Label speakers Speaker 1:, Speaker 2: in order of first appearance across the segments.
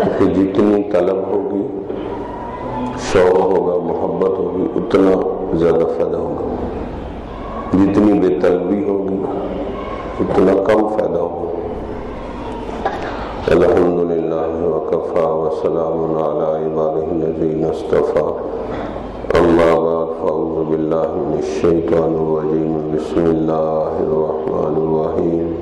Speaker 1: کہ جتنی طلب ہوگی شوق ہوگا، محبت ہوگی، اتنا زیادہ فائدہ ہوگا۔ جتنی بے طلبی ہوگی، اتنا کم فائدہ ہوگا۔ الحمد للہ وقفا وسلام الذین اصطفى اما بعد، فاعوذ باللہ من الشیطان الرجیم۔ بسم اللہ الرحمن الرحیم۔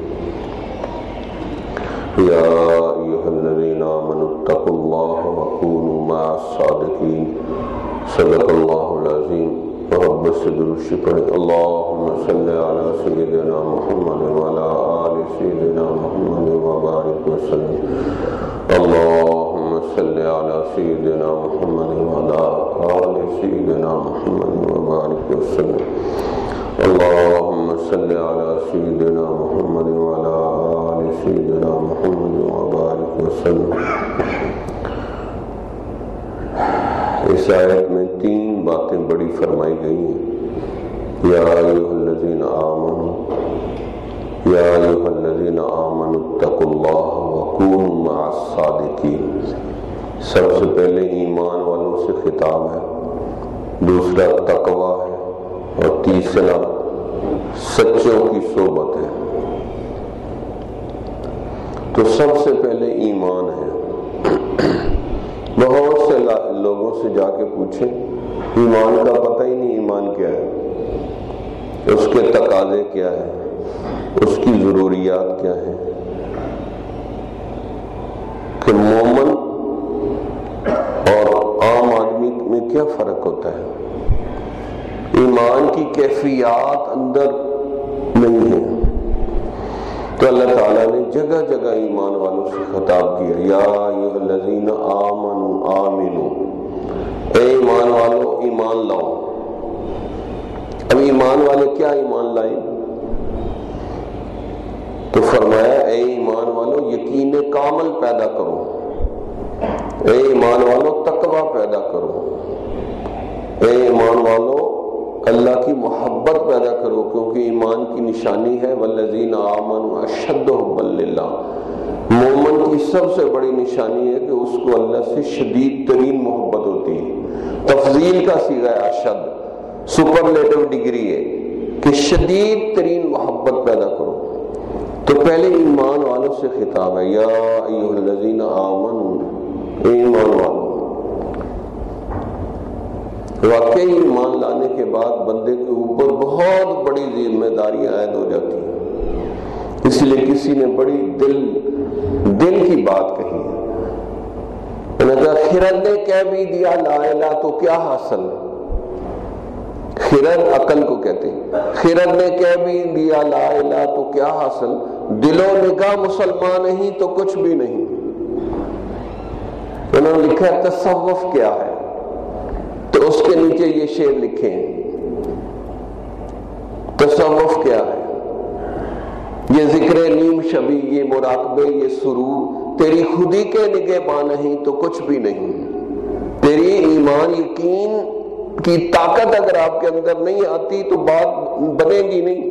Speaker 1: یا ایہا الذین آمنوا اتقوا اللہ وکونوا مع الصادقین صدق اللہ العظیم محبت سے درشی پڑھیں اللہم صلی علی سیدنا محمد وعلا آل سیدنا محمد وبارک وسلم. اللہم صلی علی سیدنا محمد وعلا آل سیدنا محمد وبارک وسلم. اللہم صلی علی سیدنا محمد وعلا آل سیدنا محمد وبارک وسلم. اس آیت میں تین باتیں بڑی فرمائی گئی ہیں. یا ایوہ الذین آمنوا، یا ایوہ الذین آمنوا اتقوا اللہ وکونوا مع الصادقین. سب سے پہلے ایمان والوں سے خطاب ہے. دوسرا تقوی ہے. اور تیسرا سچوں کی صحبت ہے۔ تو سب سے پہلے ایمان ہے۔ بہت سے لوگوں سے جا کے پوچھیں، ایمان کا پتہ ہی نہیں، ایمان کیا ہے؟ اس کے تقاضے کیا ہے اس کی ضروریات کیا ہیں؟ کہ مومن اور عام آدمی میں کیا فرق ہوتا ہے؟ ایمان کی کیفیات اندر نہیں ہے۔ تو اللہ تعالیٰ نے جگہ جگہ ایمان والوں سے خطاب کیا، یا الذین آمنوا آمنوا۔ اے ایمان والو، ایمان لاؤ۔ اب ایمان والے کیا ایمان لائیں؟ تو فرمایا، اے ایمان والو، یقین کامل پیدا کرو۔ اے ایمان والو، تقوی پیدا کرو۔ اے ایمان والو اللہ کی محبت پیدا کرو، کیونکہ ایمان کی نشانی ہے۔ والذین آمنوا اشد حب اللہ مومن کی سب سے بڑی نشانی ہے کہ اس کو اللہ سے شدید ترین محبت ہوتی ہے۔ تفضیل کا سیغہ اشد۔ سپرلیٹو ڈگری ہے کہ شدید ترین محبت پیدا کرو۔ تو پہلے ایمان والوں سے خطاب ہے۔ یا ایوہ الذین آمنوا ایمان والوں واقعی ایمان لانے کے بعد بندے کے اوپر بہت بڑی ذمہ داریاں عائد ہو جاتی ہیں۔ اس لیے کسی نے بڑی دل دل کی بات کہی ہے۔ خرد نے کہہ بھی دیا، لا الہ تو کیا حاصل خرد عقل کو کہتے ہیں۔ خرد نے کہہ بھی دیا، لا الہ تو کیا حاصل؟ دل و نگاہ مسلمان نہیں تو کچھ بھی نہیں۔ انہوں نے لکھا ہے، تصوف کیا ہے؟ تو اس کے نیچے یہ شعر لکھے تصوف کیا ہے؟ یہ ذکر نیم شبی، یہ مراقبے، یہ سرور، تیری خودی کے نگہ باں نہیں تو کچھ بھی نہیں۔ تیری ایمان یقین کی طاقت اگر آپ کے اندر نہیں آتی تو بات بنے گی نہیں۔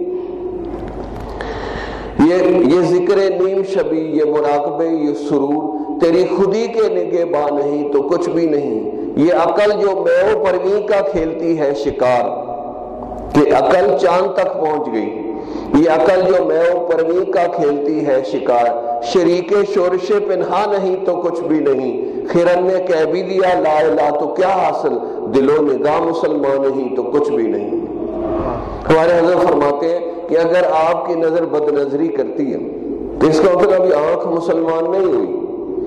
Speaker 1: یہ یہ ذکر نیم شبی، یہ مراقبے، یہ سرور، تیری خودی کے نگہ باں نہیں تو کچھ بھی نہیں۔ یہ عقل جو میو پروین کا کھیلتی ہے شکار، کہ عقل چاند تک پہنچ گئی۔ یہ عقل جو میو پروین کا کھیلتی ہے شکار۔ شریک شورش پنہا نہیں تو کچھ بھی نہیں۔ خیرن نے کہہ بھی دیا، لا الہ تو کیا حاصل؟ دل و نگاہ مسلمان نہیں تو کچھ بھی نہیں۔ ہمارے حضرت فرماتے ہیں کہ اگر آپ کی نظر بد نظری کرتی ہے تو اس کا مطلب ابھی آنکھ مسلمان نہیں ہوئی۔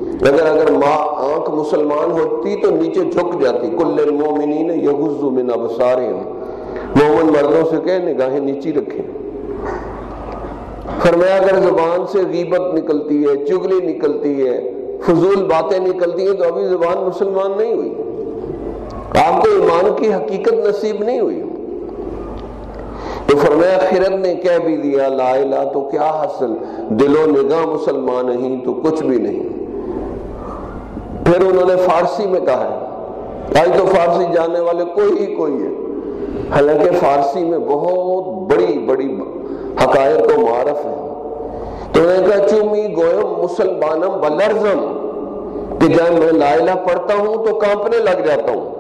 Speaker 1: اگر اگر ماں آنکھ مسلمان ہوتی تو نیچے جھک جاتی۔ کل المومنین یغض من ابصارهم۔ مومن مردوں سے کہ نگاہیں نیچی رکھیں۔ فرمایا، اگر زبان سے غیبت نکلتی ہے، چگلی نکلتی ہے، فضول باتیں نکلتی ہیں، تو ابھی زبان مسلمان نہیں ہوئی۔ آپ کو ایمان کی حقیقت نصیب نہیں ہوئی۔ تو فرمایا خیرت نے کہہ بھی دیا، لا الہ تو کیا حاصل؟ دل و نگاہ مسلمان نہیں تو کچھ بھی نہیں۔ پھر انہوں نے فارسی میں کہا ہے۔ آج تو فارسی جاننے والے کوئی ہی کوئی ہے۔ حالانکہ فارسی میں بہت بڑی بڑی حقائق و معرف ہے تو انہوں نے کہا، چومی گویم مسلمانم بلرزم۔ کہ جب میں لا الہ پڑھتا ہوں تو کانپنے لگ جاتا ہوں۔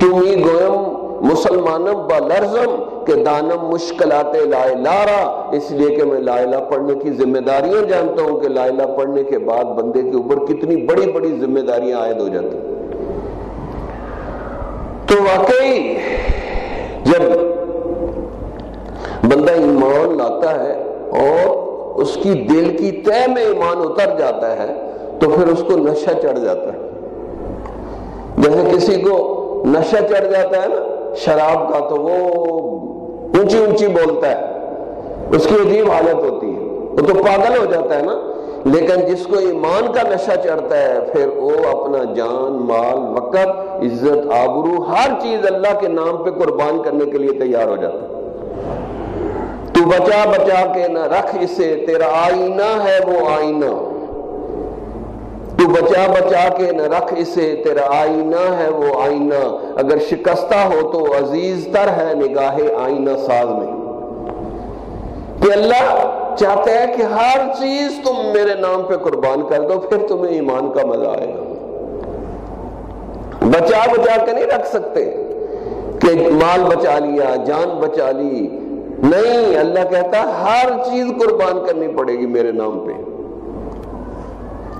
Speaker 1: چومی گویم مسلمانم با لرزم کہ دانم مشکلات لا لارا اس لیے کہ میں لا الہ پڑھنے کی ذمہ داریاں جانتا ہوں کہ لا الہ پڑھنے کے بعد بندے کے اوپر کتنی بڑی بڑی ذمہ داریاں عائد ہو جاتی تو واقعی جب بندہ ایمان لاتا ہے اور اس کی دل کی طے میں ایمان اتر جاتا ہے، تو پھر اس کو نشہ چڑھ جاتا ہے۔ جیسے کسی کو نشہ چڑھ جاتا ہے نا شراب کا تو وہ اونچی اونچی بولتا ہے۔ اس کی عجیب حالت ہوتی ہے۔ وہ تو پاگل ہو جاتا ہے نا۔ لیکن جس کو ایمان کا نشہ چڑھتا ہے، پھر وہ اپنا جان، مال، وقت، عزت، آبرو، ہر چیز اللہ کے نام پہ قربان کرنے کے لیے تیار ہو جاتا ہے۔ تو بچا بچا کے نہ رکھ اسے، تیرا آئینہ ہے وہ آئینہ۔ بچا بچا کے نہ رکھ اسے، تیرا آئینہ ہے وہ آئینہ۔ اگر شکستہ ہو تو عزیز تر ہے نگاہ آئینہ ساز میں۔ کہ اللہ چاہتا ہے کہ ہر چیز تم میرے نام پہ قربان کر دو، پھر تمہیں ایمان کا مزہ آئے گا۔ بچا بچا کے نہیں رکھ سکتے کہ مال بچا لیا، جان بچا لی۔ نہیں، اللہ کہتا ہر چیز قربان کرنی پڑے گی میرے نام پہ۔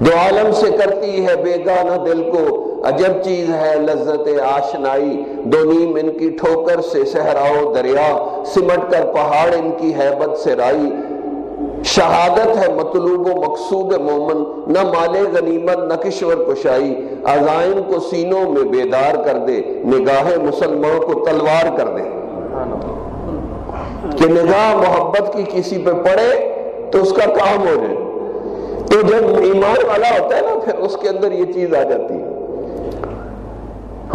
Speaker 1: جو عالم سے کرتی ہے بیگانہ دل کو، عجب چیز ہے لذت آشنائی۔ دو نیم ان کی ٹھوکر سے سہراؤ دریا، سمٹ کر پہاڑ ان کی حیبت سے رائی۔ شہادت ہے مطلوب و مقصود مومن، نہ مال غنیمت، نہ کشور کشائی۔ عزائم کو سینوں میں بیدار کر دے، نگاہ مسلمان کو تلوار کر دے۔ کہ نگاہ محبت کی کسی پہ پڑے تو اس کا کام ہو جائے۔ تو جب ایمان والا ہوتا ہے نا، پھر اس کے اندر یہ چیز آ جاتی ہے۔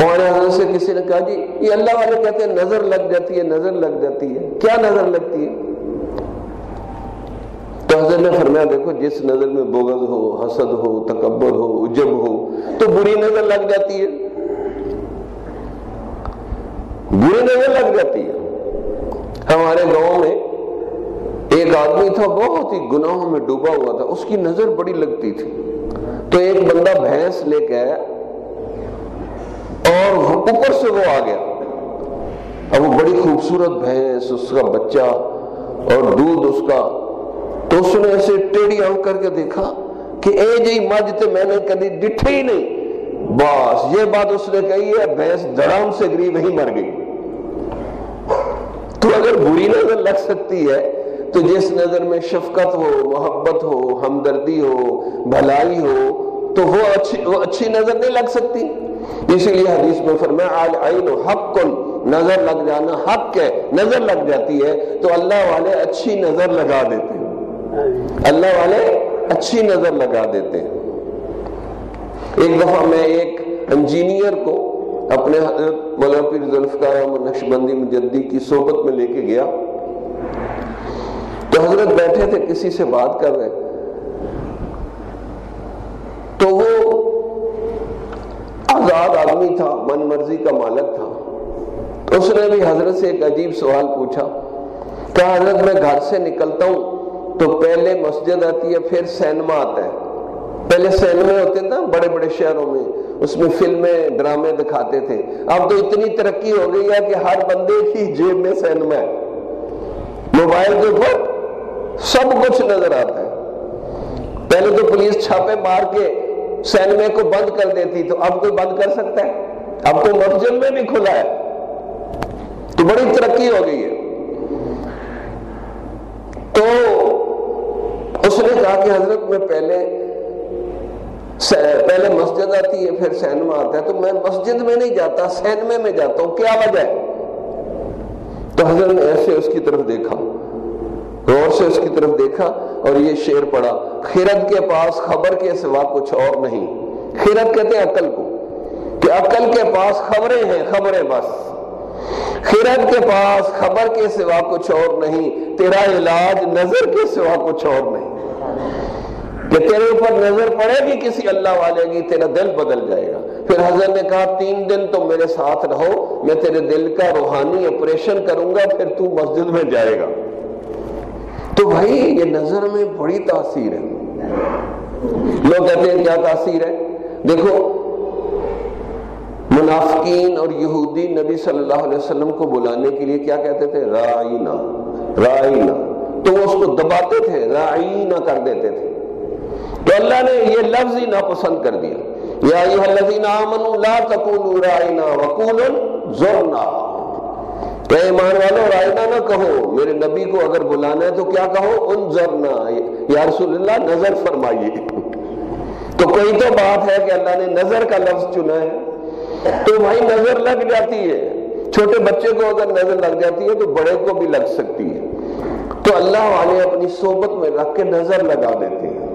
Speaker 1: ہمارے حضرت سے کسی نے کہا جی یہ اللہ والے کہتے ہیں، نظر لگ جاتی ہے، نظر لگ جاتی ہے۔ کیا نظر لگتی ہے؟ تو حضرت نے فرمایا، دیکھو، جس نظر میں بغض ہو، حسد ہو، تکبر ہو، عجب ہو، تو بری نظر لگ جاتی ہے۔ بری نظر لگ جاتی ہے۔ ہمارے گاؤں میں ایک آدمی تھا، بہت ہی گناہوں میں ڈوبا ہوا تھا، اس کی نظر بڑی لگتی تھی۔ تو ایک بندہ بھینس لے کے آیا اور اوپر سے وہ آ گیا۔ اب وہ بڑی خوبصورت بھینس، اس کا بچہ اور دودھ اس کا۔ تو اس نے ایسے ٹیڑی آؤ کر کے دیکھا کہ اے جی مجھ تے میں نے کبھی ڈٹھے ہی نہیں۔ بس، یہ بات اس نے کہی ہے بھینس دڑام سے گری وہی مر گئی۔ تو اگر بری نظر لگ سکتی ہے تو جس نظر میں شفقت ہو، محبت ہو، ہمدردی ہو، بھلائی ہو، تو وہ اچھی وہ اچھی نظر نہیں لگ سکتی۔ اسی لیے حدیث میں فرمایا، آل عین حق نظر لگ جانا حق ہے، نظر لگ جاتی ہے، تو اللہ والے اچھی نظر لگا دیتے ہیں۔ اللہ والے اچھی نظر لگا دیتے ہیں۔ ایک دفعہ میں ایک انجینئر کو اپنے حضرت مولانا پیر ذوالفقار نقش بندی مجدی کی صحبت میں لے کے گیا۔ تو حضرت بیٹھے تھے، کسی سے بات کر رہے۔ تو وہ آزاد آدمی تھا، من مرضی کا مالک تھا۔ تو اس نے بھی حضرت سے ایک عجیب سوال پوچھا۔ کہ حضرت، میں گھر سے نکلتا ہوں، تو پہلے مسجد آتی ہے، پھر سینما آتا ہے۔ پہلے سینمے ہوتے نا، بڑے بڑے شہروں میں۔ اس میں فلمیں، ڈرامے دکھاتے تھے۔ اب تو اتنی ترقی ہو گئی ہے کہ ہر بندے کی جیب میں سینما ہے۔ موبائل کے اوپر سب کچھ نظر آتا ہے۔ پہلے تو پولیس چھاپے مار کے سینمے کو بند کر دیتی، تو اب کوئی بند کر سکتا ہے؟ اب تو مسجد میں بھی کھلا ہے۔ تو بڑی ترقی ہو گئی ہے۔ تو اس نے کہا کہ حضرت، میں پہلے پہلے مسجد آتی ہے، پھر سینما آتا ہے۔ تو میں مسجد میں نہیں جاتا سینمے میں جاتا ہوں۔ کیا وجہ ہے؟ تو حضرت نے ایسے اس کی طرف دیکھا۔ غور سے اس کی طرف دیکھا اور یہ شعر پڑا خیرت کے پاس خبر کے سوا کچھ اور نہیں۔ خیرت کہتے ہیں عقل کو کہ عقل کے پاس خبریں ہیں، خبریں بس۔ خیرت کے پاس خبر کے سوا کچھ اور نہیں، تیرا علاج نظر کے سوا کچھ اور نہیں۔ کہ تیرے اوپر نظر پڑے گی کسی اللہ والے کی، تیرا دل بدل جائے گا۔ پھر حضرت نے کہا، تین دن تو میرے ساتھ رہو، میں تیرے دل کا روحانی آپریشن کروں گا، پھر تو مسجد میں جائے گا۔ تو بھائی یہ نظر میں بڑی تاثیر ہے۔ لوگ کہتے ہیں کیا تاثیر ہے؟ دیکھو، منافقین اور یہودی نبی صلی اللہ علیہ وسلم کو بلانے کے لیے کیا کہتے تھے؟ رائنا رائنا تو وہ اس کو دباتے تھے رائنا کر دیتے تھے۔ تو اللہ نے یہ لفظ ہی ناپسند کر دیا۔ یا الذین آمنوا لا تقولوا رائنا وقولوا زرنا کہ ایمان والو رائنا نہ کہو، میرے نبی کو اگر بلانا ہے تو کیا کہو؟ انظرنا، یا رسول اللہ، نظر فرمائیے۔ تو کوئی تو بات ہے کہ اللہ نے نظر کا لفظ چنا ہے۔ تو بھائی نظر لگ جاتی ہے۔ چھوٹے بچے کو اگر نظر لگ جاتی ہے تو بڑے کو بھی لگ سکتی ہے۔ تو اللہ والے اپنی صحبت میں رکھ کے نظر لگا دیتے ہیں۔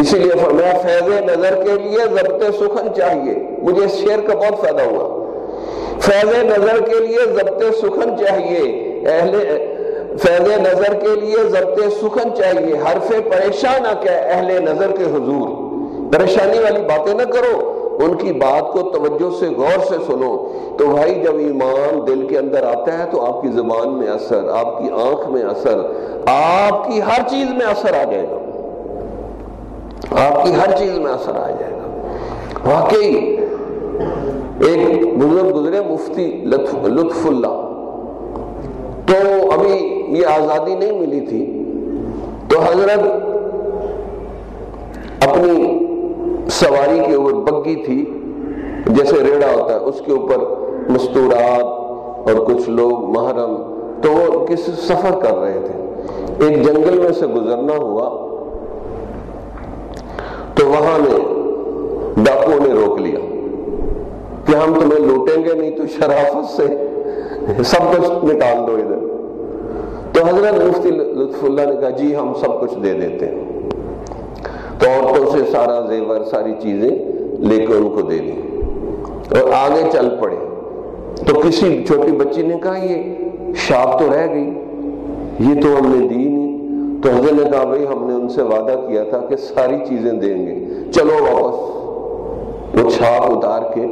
Speaker 1: اسی لیے فرمایا، فیض نظر کے لیے ضبط سخن چاہیے۔ مجھے اس شعر کا بہت فائدہ ہوا۔ فیض نظر کے لیے ضبط سخن چاہیے۔ اہل فیض نظر کے لیے ضبط سخن چاہیے۔ حرف پریشان نہ کہ اہل نظر کے حضور۔ پریشانی والی باتیں نہ کرو۔ ان کی بات کو توجہ سے غور سے سنو۔ تو بھائی جب ایمان دل کے اندر آتا ہے تو آپ کی زبان میں اثر، آپ کی آنکھ میں اثر، آپ کی ہر چیز میں اثر آ جائے گا۔ آپ کی ہر چیز میں اثر آ جائے گا۔ واقعی ایک بزرگ گزرے، مفتی لطف اللہ۔ تو ابھی یہ آزادی نہیں ملی تھی، تو حضرت اپنی سواری کے اوپر بگی تھی، جیسے ریڑا ہوتا ہے، اس کے اوپر مستورات اور کچھ لوگ محرم۔ تو وہ کس سفر کر رہے تھے؟ ایک جنگل میں سے گزرنا ہوا، تو وہاں نے ڈاکو نے روک لیا۔ کہ ہم تمہیں لوٹیں گے نہیں تو شرافت سے سب کچھ نکال دو ادھر۔ تو حضرت مفتی لطف اللہ نے کہا جی ہم سب کچھ دے دیتے ہیں۔ تو عورتوں سے سارا زیور، ساری چیزیں لے کے ان کو دے دی۔ اور آگے چل پڑے۔ تو کسی چھوٹی بچی نے کہا، یہ شاپ تو رہ گئی، یہ تو ہم نے دی نہیں۔ تو حضرت نے کہا، بھائی، ہم نے ان سے وعدہ کیا تھا کہ ساری چیزیں دیں گے۔ چلو واپس وہ چھاپ اتار کے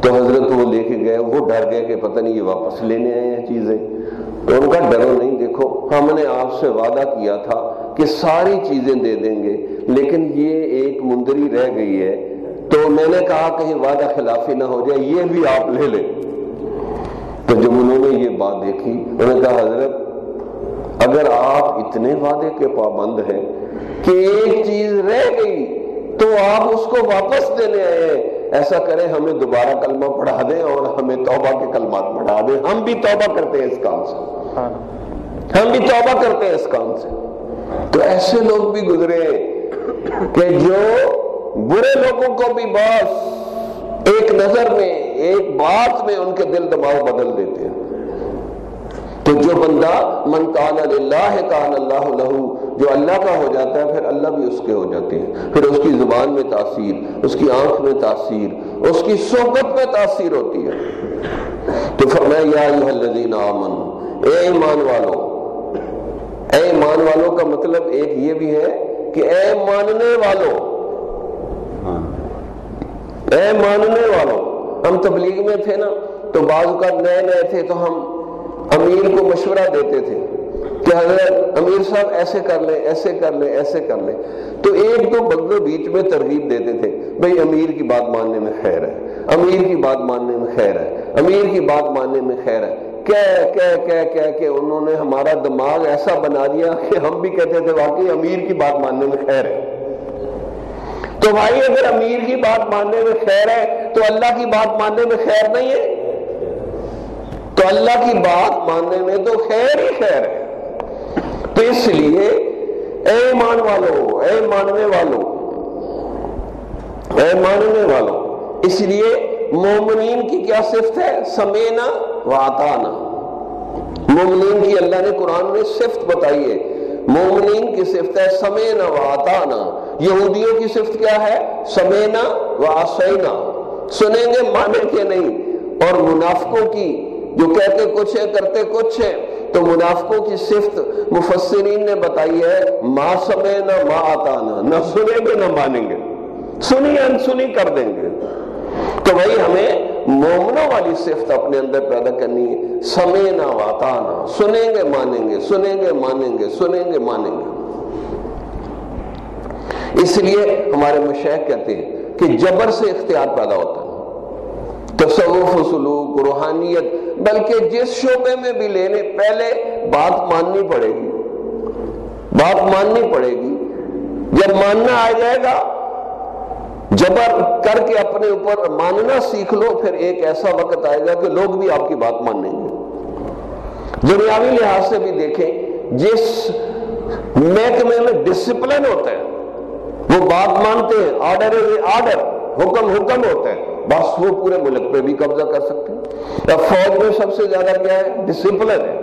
Speaker 1: تو حضرت وہ لے کے گئے، وہ ڈر گئے کہ پتہ نہیں یہ واپس لینے آئے ہیں چیزیں۔ تو ان کا ڈرو نہیں، دیکھو، ہم نے آپ سے وعدہ کیا تھا کہ ساری چیزیں دے دیں گے، لیکن یہ ایک مندری رہ گئی ہے۔ تو میں نے کہا کہیں وعدہ خلافی نہ ہو جائے، یہ بھی آپ لے لیں۔ تو جب انہوں نے یہ بات دیکھی، انہوں نے کہا، حضرت، اگر آپ اتنے وعدے کے پابند ہیں کہ ایک چیز رہ گئی، تو آپ اس کو واپس دینے آئے ہیں۔ ایسا کریں ہمیں دوبارہ کلمہ پڑھا دیں اور ہمیں توبہ کے کلمات پڑھا دیں۔ ہم بھی توبہ کرتے ہیں اس کام سے۔ ہم بھی توبہ کرتے ہیں اس کام سے۔ تو ایسے لوگ بھی گزرے کہ جو برے لوگوں کو بھی بس ایک نظر میں ایک بات میں ان کے دل دماغ بدل دیتے ہیں۔ تو جو بندہ من کان اللہ کان اللہ لہو جو اللہ کا ہو جاتا ہے، پھر اللہ بھی اس کے ہو جاتے ہیں۔ پھر اس کی زبان میں تاثیر، اس کی آنکھ میں تاثیر، اس کی صحبت میں تاثیر ہوتی ہے۔ تو فرمایا، یا الذین آمن اے ایمان والو، اے ایمان والوں کا مطلب ایک یہ بھی ہے کہ اے ماننے والو، اے ماننے والو، ہم تبلیغ میں تھے نا، تو بعض کا نئے نئے تھے تو ہم امیر کو مشورہ دیتے تھے۔ کہ حضرت امیر صاحب ایسے کر لیں، ایسے کر لیں، ایسے کر لیں۔ تو ایک دو بندے بیچ میں ترغیب دیتے تھے، بھئی امیر کی بات ماننے میں خیر ہے، امیر کی بات ماننے میں خیر ہے، امیر کی بات ماننے میں خیر ہے۔ کہہ کہہ کہہ کہہ کہ انہوں نے ہمارا دماغ ایسا بنا دیا کہ ہم بھی کہتے تھے واقعی امیر کی بات ماننے میں خیر ہے۔ تو بھائی اگر امیر کی بات ماننے میں خیر ہے، تو اللہ کی بات ماننے میں خیر نہیں ہے۔ تو اللہ کی بات ماننے میں تو خیر ہی خیر ہے۔ تو اس لیے اے مان والو، اے ماننے والو، اے ماننے والو، اس لیے مومنین کی کیا صفت ہے؟ سمینا و آتانا۔ مومنین کی اللہ نے قرآن میں صفت بتائی ہے۔ مومنین کی صفت ہے سمینا و آتانا۔ یہودیوں کی صفت کیا ہے؟ سمینا و آسینا۔ سنیں گے مانیں گے نہیں۔ اور منافقوں کی جو کہتے کچھ ہے کرتے کچھ ہے تو منافقوں کی صفت مفسرین نے بتائی ہے ماں سمے نہ ماں آتا نہ سنیں گے، نہ مانیں گے۔ سنی انسنی کر دیں گے۔ تو بھائی، ہمیں مومنوں والی صفت اپنے اندر پیدا کرنی ہے۔ سمے نہ واتا نہ سنیں گے، مانیں گے۔ سنیں گے، مانیں گے۔ سنیں گے، مانیں گے۔ اس لیے ہمارے مشیخ کہتے ہیں کہ جبر سے اختیار پیدا ہوتا ہے۔ تصوف و سلوک روحانیت، بلکہ جس شعبے میں بھی لینے، پہلے بات ماننی پڑے گی۔ بات ماننی پڑے گی۔ جب ماننا آ جائے گا، جبر کر کے اپنے اوپر ماننا سیکھ لو، پھر ایک ایسا وقت آئے گا کہ لوگ بھی آپ کی بات مانیں گے۔ دنیاوی لحاظ سے بھی دیکھیں، جس محکمے میں ڈسپلن ہوتا ہے، وہ بات مانتے ہیں آرڈر آرڈر حکم حکم ہوتا ہے۔ بس وہ پورے ملک پہ بھی قبضہ کر سکتے ہیں۔ اب فوج میں سب سے زیادہ کیا ہے؟ ڈسپلن ہے۔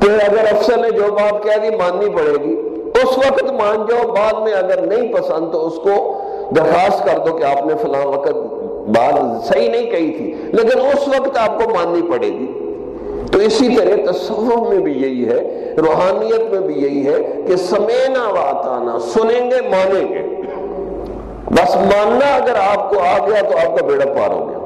Speaker 1: پھر اگر افسر نے جو بات کہہ دی، ماننی پڑے گی۔ اس وقت مان جاؤ، بعد میں اگر نہیں پسند تو اس کو درخواست کر دو کہ آپ نے فلاں وقت بات صحیح نہیں کہی تھی، لیکن اس وقت آپ کو ماننی پڑے گی۔ تو اسی طرح تصوف میں بھی یہی ہے، روحانیت میں بھی یہی ہے کہ سمینا واتانا، سنیں گے، مانیں گے۔ بس ماننا اگر آپ کو آ گیا تو آپ کا بیڑا پار ہو گیا۔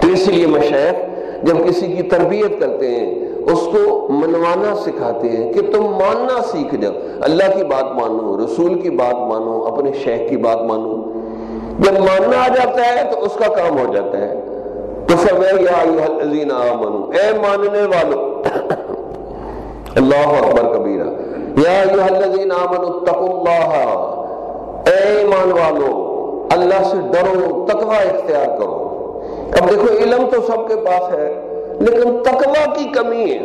Speaker 1: تو اس لیے مشیخ جب کسی کی تربیت کرتے ہیں، اس کو منوانا سکھاتے ہیں کہ تم ماننا سیکھ جاؤ۔ اللہ کی بات مانو، رسول کی بات مانو، اپنے شیخ کی بات مانو۔ جب ماننا آ جاتا ہے تو اس کا کام ہو جاتا ہے۔ تو آمنو، اے ماننے والو۔ اللہ اکبر کبیرہ۔ یا آمنو، اتقوا اللہ۔ اے ایمان والو، اللہ سے ڈرو، تقوی اختیار کرو۔ اب دیکھو، علم تو سب کے پاس ہے، لیکن تقوی کی کمی ہے۔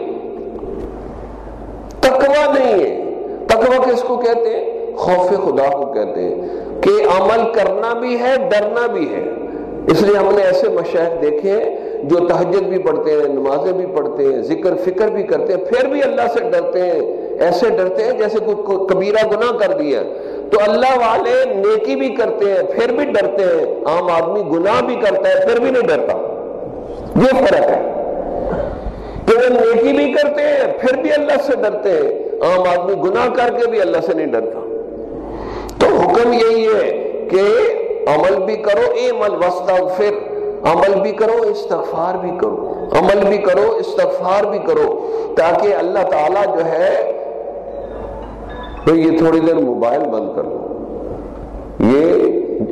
Speaker 1: تقوی نہیں ہے۔ تقوی کس کو کہتے ہیں؟ خوف خدا کو کہتے ہیں کہ عمل کرنا بھی ہے، ڈرنا بھی ہے۔ اس لیے ہم نے ایسے مشاہد دیکھے ہیں جو تہجد بھی پڑھتے ہیں، نمازیں بھی پڑھتے ہیں، ذکر فکر بھی کرتے ہیں، پھر بھی اللہ سے ڈرتے ہیں۔ ایسے ڈرتے ہیں جیسے کوئی کبیرہ گناہ کر دیا تو اللہ والے نیکی بھی کرتے ہیں، پھر بھی ڈرتے ہیں۔ عام آدمی گناہ بھی کرتا ہے، پھر بھی نہیں ڈرتا۔ یہ فرق ہے۔ کہ وہ نیکی بھی کرتے ہیں، پھر بھی اللہ سے ڈرتے ہیں۔ عام آدمی گناہ کر کے بھی اللہ سے نہیں ڈرتا۔ تو حکم یہی ہے کہ عمل بھی کرو اے عمل وسطر عمل بھی کرو، استغفار بھی کرو۔ عمل بھی کرو، استغفار بھی کرو۔ تاکہ اللہ تعالیٰ جو ہے تو یہ تھوڑی دیر موبائل بند کر لو۔ یہ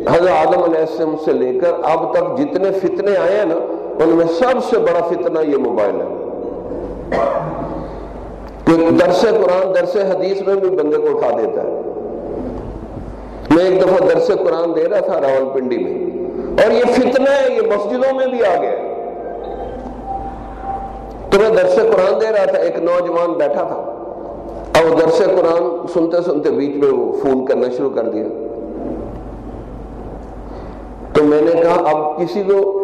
Speaker 1: حضرت آدم علیہ السلام سے لے کر اب تک جتنے فتنے آئے ہیں نا، ان میں سب سے بڑا فتنہ یہ موبائل ہے۔ درس قرآن، درس حدیث میں بھی بندے کو اٹھا دیتا ہے۔ میں ایک دفعہ درس قرآن دے رہا تھا راول پنڈی میں۔ اور یہ فتنہ ہے، یہ مسجدوں میں بھی آ گیا۔ تو میں درس قرآن دے رہا تھا، ایک نوجوان بیٹھا تھا۔ اب درس قرآن سنتے سنتے بیچ میں وہ فون کرنا شروع کر دیا۔ تو میں نے کہا، اب کسی کو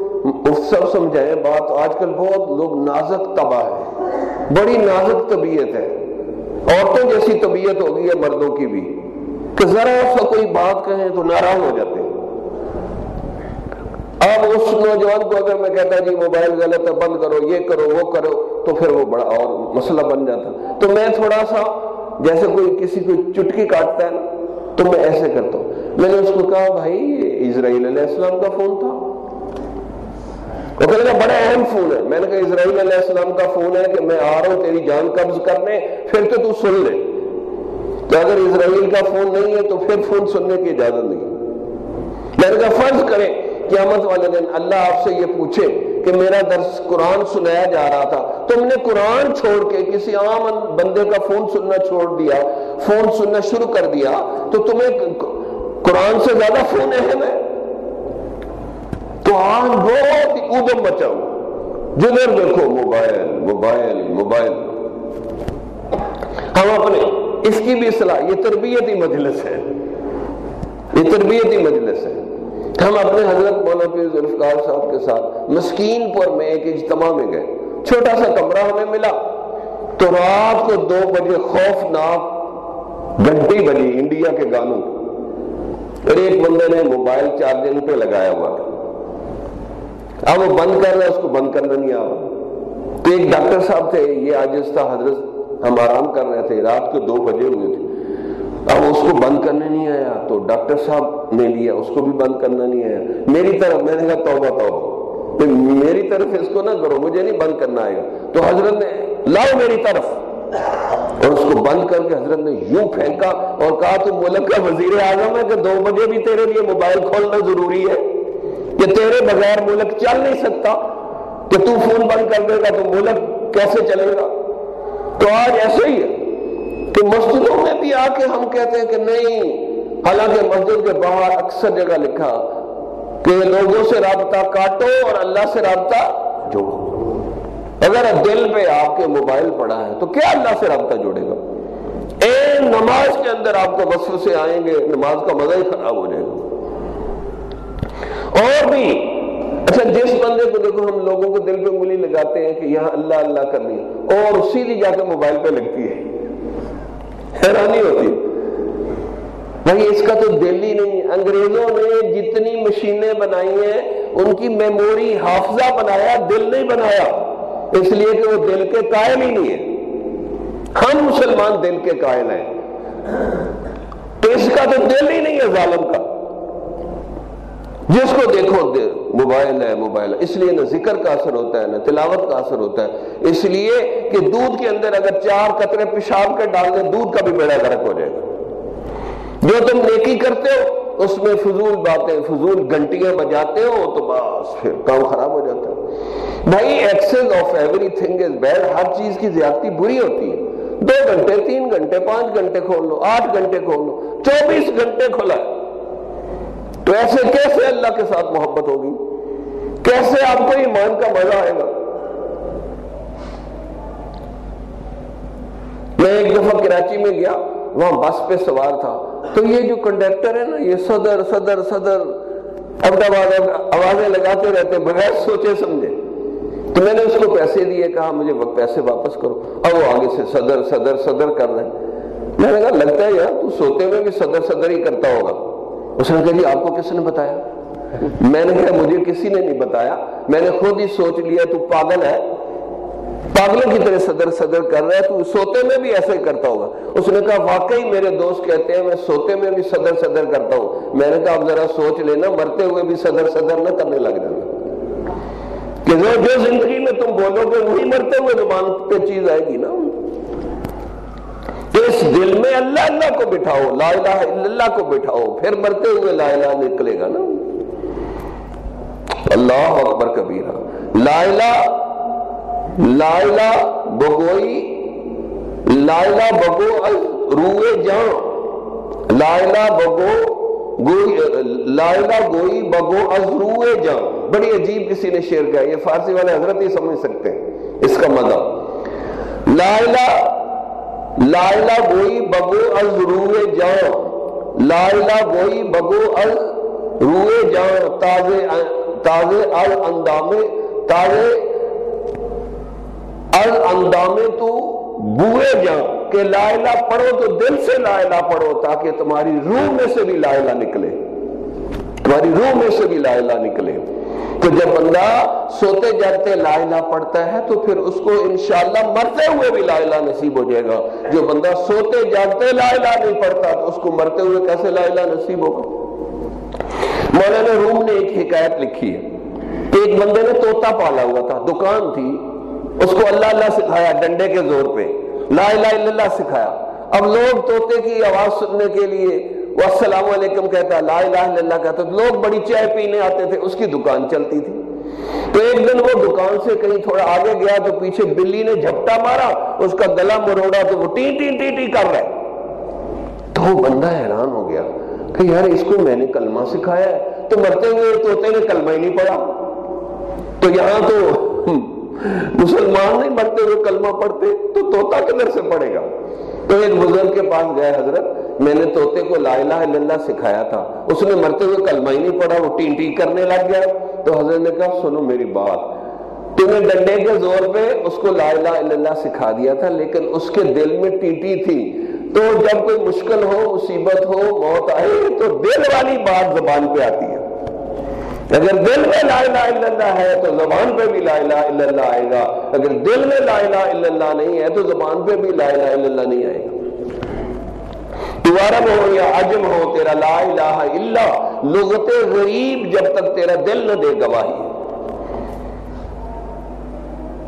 Speaker 1: سب سمجھائیں، بات آج کل بہت لوگ نازک تباہ ہے بڑی نازک طبیعت ہے۔ عورتوں جیسی طبیعت ہوگی ہے مردوں کی بھی۔ کہ ذرا سا کوئی بات کہیں تو ناراض ہو جاتے ہیں۔ اب اس نوجوان کو اگر میں کہتا جی موبائل غلط ہے، بند کرو، یہ کرو، وہ کرو تو پھر وہ بڑا اور مسئلہ بن جاتا۔ تو میں تھوڑا سا جیسے کوئی کسی کو چٹکی کاٹتا ہے نا، تو میں ایسے کرتا ہوں۔ میں نے اس کو کہا، بھائی، اسرائیل علیہ السلام کا فون تھا۔ وہ کہنے کا بڑا اہم فون ہے۔ میں نے کہا، اسرائیل علیہ السلام کا فون ہے کہ میں آ رہا ہوں، تیری جان قبض کرنے پھر تو تو سن لے۔ تو اگر اسرائیل کا فون نہیں ہے، تو پھر فون سننے کی اجازت نہیں میں نے کہا، فرض کریں قیامت والے دن اللہ آپ سے یہ پوچھے کہ میرا درس قرآن سنایا جا رہا تھا۔ تم نے قرآن چھوڑ کے کسی عام بندے کا فون سننا چھوڑ دیا، فون سننا شروع کر دیا، تو تمہیں قرآن سے زیادہ فون اہم ہے تو آج بہت ادم بچاؤ جدھر دیکھو، موبائل موبائل موبائل۔ ہم اپنے، اس کی بھی اصلاح، یہ تربیتی مجلس ہے۔ یہ تربیتی مجلس ہے۔ ہم اپنے حضرت مولانا پیر ذوالفقار صاحب کے ساتھ مسکین پور میں ایک اجتماع میں گئے۔ چھوٹا سا کمرہ ہمیں ملا۔ تو رات کو دو بجے خوفناک گھنٹی بجی انڈیا کے گانوں اور ایک بندے نے موبائل چارجنگ پہ لگایا ہوا تھا۔ اب وہ بند کر رہا اس کو بند کرنا نہیں آ رہا۔ تو ایک ڈاکٹر صاحب تھے، یہ آجستہ حضرت ہم آرام کر رہے تھے، رات کو دو بجے ہوئے تھے۔ اب اس کو بند کرنے نہیں آیا، تو ڈاکٹر صاحب نے لیا، اس کو بھی بند کرنا نہیں آیا۔ میری طرف، میں نے کہا توبہ توبہ۔ میری طرف اس کو نہ کرو، مجھے نہیں بند کرنا آئے گا۔ تو حضرت نے لاؤ میری طرف۔ اور اس کو بند کر کے حضرت نے یوں پھینکا اور کہا تو ملک کا وزیر اعظم ہے کہ دو بجے بھی تیرے لیے موبائل کھولنا ضروری ہے؟ کہ تیرے بغیر ملک چل نہیں سکتا؟ کہ تو فون بند کر دے گا تو ملک کیسے چلے گا؟ تو آج ایسے ہی ہے۔ کہ مسجدوں میں بھی آ کے ہم کہتے ہیں کہ نہیں، حالانکہ مسجد کے باہر اکثر جگہ لکھا کہ لوگوں سے رابطہ کاٹو اور اللہ سے رابطہ جوڑو۔ اگر دل پہ آپ کے موبائل پڑا ہے تو کیا اللہ سے رابطہ جوڑے گا؟ اے نماز کے اندر آپ کو وصف سے آئیں گے، نماز کا مزہ ہی خراب ہو جائے گا۔ اور بھی اچھا جس بندے کو دیکھو، ہم لوگوں کو دل پہ ملی لگاتے ہیں کہ یہاں اللہ اللہ کر لی اور اسی لیے جا کے موبائل پہ لگتی ہے۔ حیرانی ہوتی۔ بھائی اس کا تو دل ہی نہیں۔ انگریزوں نے جتنی مشینیں بنائی ہیں، ان کی میموری حافظہ بنایا، دل نہیں بنایا۔ اس لیے کہ وہ دل کے قائل ہی نہیں ہے ہم مسلمان دل کے قائل ہیں۔ تو اس کا تو دل ہی نہیں ہے، ظالم کا۔ جس کو دیکھو موبائل ہے موبائل ہے۔ اس لیے نہ ذکر کا اثر ہوتا ہے، نہ تلاوت کا اثر ہوتا ہے۔ اس لیے کہ دودھ کے اندر اگر چار قطرے پیشاب کے ڈال دیں، دودھ کا بھی بیڑا غرق ہو جائے گا۔ جو تم نیکی کرتے ہو، اس میں فضول باتیں، فضول گھنٹیاں بجاتے ہو، تو بس پھر کام خراب ہو جاتا ہے۔ بھائی excess of everything is bad ہر چیز کی زیادتی بری ہوتی ہے۔ دو گھنٹے، تین گھنٹے، پانچ گھنٹے کھول لو، آٹھ گھنٹے کھول لو، چوبیس گھنٹے کھولا۔ ہے تو ایسے کیسے اللہ کے ساتھ محبت ہوگی؟ کیسے آپ کو ایمان کا مزہ آئے گا؟ میں ایک دفعہ کراچی میں گیا، وہاں بس پہ سوار تھا۔ تو یہ جو کنڈکٹر ہے نا، یہ صدر صدر صدر آوازیں لگاتے رہتے بغیر سوچے سمجھے۔ تو میں نے اس کو پیسے دیے، کہا مجھے پیسے واپس کرو۔ اب وہ آگے سے صدر صدر صدر کر رہے ہیں۔ میں نے کہا، لگتا ہے یار، تو سوتے میں بھی صدر صدر ہی کرتا ہوگا۔ اس نے کہا جی آپ کو کس نے بتایا؟ میں نے کہا، مجھے کسی نے نہیں بتایا۔ میں نے خود ہی سوچ لیا، تو پاگل ہے۔ پاگلوں کی طرح صدر صدر کر رہا ہے، تو سوتے میں بھی ایسا ہی کرتا ہوگا۔ اس نے کہا، واقعی میرے دوست کہتے ہیں، میں سوتے میں بھی صدر صدر کرتا ہوں۔ میں نے کہا اب ذرا سوچ لینا، مرتے ہوئے بھی صدر صدر نہ کرنے لگ جانا۔ کہ جو زندگی میں تم بولو گے، وہی مرتے ہوئے زبان پہ چیز آئے گی نا۔ اس دل میں اللہ اللہ کو بٹھاؤ، لا الہ الا اللہ کو بٹھاؤ، پھر مرتے ہوئے لا الہ نکلے گا نا۔ اللہ اکبر کبیرہ۔ لا الہ لا الہ بگوئی لا الہ بگو روئے جان لا الہ بگو گوئی، لا الہ گوئی بگو از روئے جان بڑی عجیب کسی نے شعر کہا، یہ فارسی والے حضرت ہی سمجھ سکتے ہیں۔ اس کا مطلب لا الہ لائلہ گوئی بگو از روئے جان، لائلہ گوئی بگو از روئے جان، تازے تازے ال اندامے، تازے ال اندامے تو بوئے جان، کہ لائلہ پڑھو تو دل سے لائلہ پڑھو تاکہ تمہاری روح میں سے بھی لائلہ نکلے۔ تمہاری روح میں سے بھی لائلہ نکلے۔ تو جب بندہ سوتے جاگتے لا الہ پڑھتا ہے تو پھر اس کو انشاءاللہ مرتے ہوئے بھی لا الہ نصیب ہو جائے گا۔ جو بندہ سوتے جاگتے لا الہ نہیں پڑھتا تو اس کو مرتے ہوئے کیسے لا الہ نصیب ہوگا؟ مولانا روم نے ایک حکایت لکھی ہے۔ ایک بندے نے توتا پالا ہوا تھا، دکان تھی۔ اس کو اللہ اللہ سکھایا ڈنڈے کے زور پہ۔ لا الہ الا اللہ سکھایا۔ اب لوگ توتے کی آواز سننے کے لیے وہ السلام علیکم کہتا لا الہ الا اللہ کہتا لوگ بڑی چائے پینے آتے تھے، اس کی دکان چلتی تھی۔ تو ایک دن وہ دکان سے کہیں تھوڑا آگے گیا تو پیچھے بلی نے جھپٹا مارا، اس کا گلا مروڑا تو وہ ٹی ٹی ٹی ٹی کر رہا تو وہ بندہ حیران ہو گیا کہ یار، اس کو میں نے کلمہ سکھایا ہے۔ تو مرتے ہوئے توتے نے کلمہ ہی نہیں پڑھا۔ تو یہاں تو مسلمان نہیں مرتے ہوئے کلمہ پڑھتے، تو توتا کدھر سے پڑھے گا؟ تو ایک بزرگ کے پاس گئے حضرت۔ میں نے توتے کو لا الہ الا اللہ سکھایا تھا۔ اس نے مرتے ہوئے کلمہ ہی نہیں پڑھا وہ ٹین ٹی کرنے لگ گیا۔ تو حضرت نے کہا، سنو میری بات۔ تم نے ڈنڈے کے زور پہ اس کو لا الہ الا اللہ سکھا دیا تھا، لیکن اس کے دل میں ٹیٹی تھی۔ تو جب کوئی مشکل ہو، مصیبت ہو، موت آئے، تو دل والی بات زبان پہ آتی ہے۔ اگر دل میں لا الہ الا اللہ ہے، تو زبان پہ بھی لا الہ الا اللہ آئے گا۔ اگر دل میں لا الہ الا اللہ نہیں ہے، تو زبان پہ بھی لا الہ الا اللہ نہیں آئے گا۔ عرب ہو یا عجم ہو، تیرا لا الہ الا لغت غریب جب تک تیرا دل نہ دے گواہی۔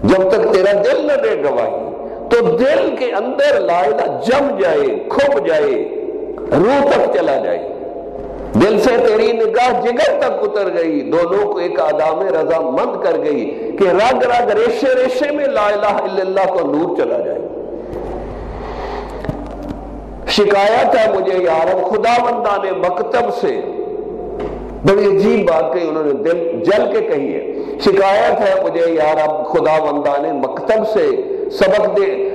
Speaker 1: جب تک تیرا دل نہ دے گواہی، تو دل کے اندر لائلہ جم جائے کھپ جائے، روح تک چلا جائے۔ دل سے تیری نگاہ جگر تک اتر گئی، دونوں کو ایک آدام رضا مند کر گئی کہ رگ رگ ریشے ریشے میں لا الہ الا اللہ کو نور چلا جائے۔ شکایت ہے مجھے یارب خدا بندہ نے مکتب سے بڑی عجیب بات کہی انہوں نے دل جل کے کہی ہے۔ شکایت ہے مجھے یارب خدا بندہ نے مکتب سے سبق دے۔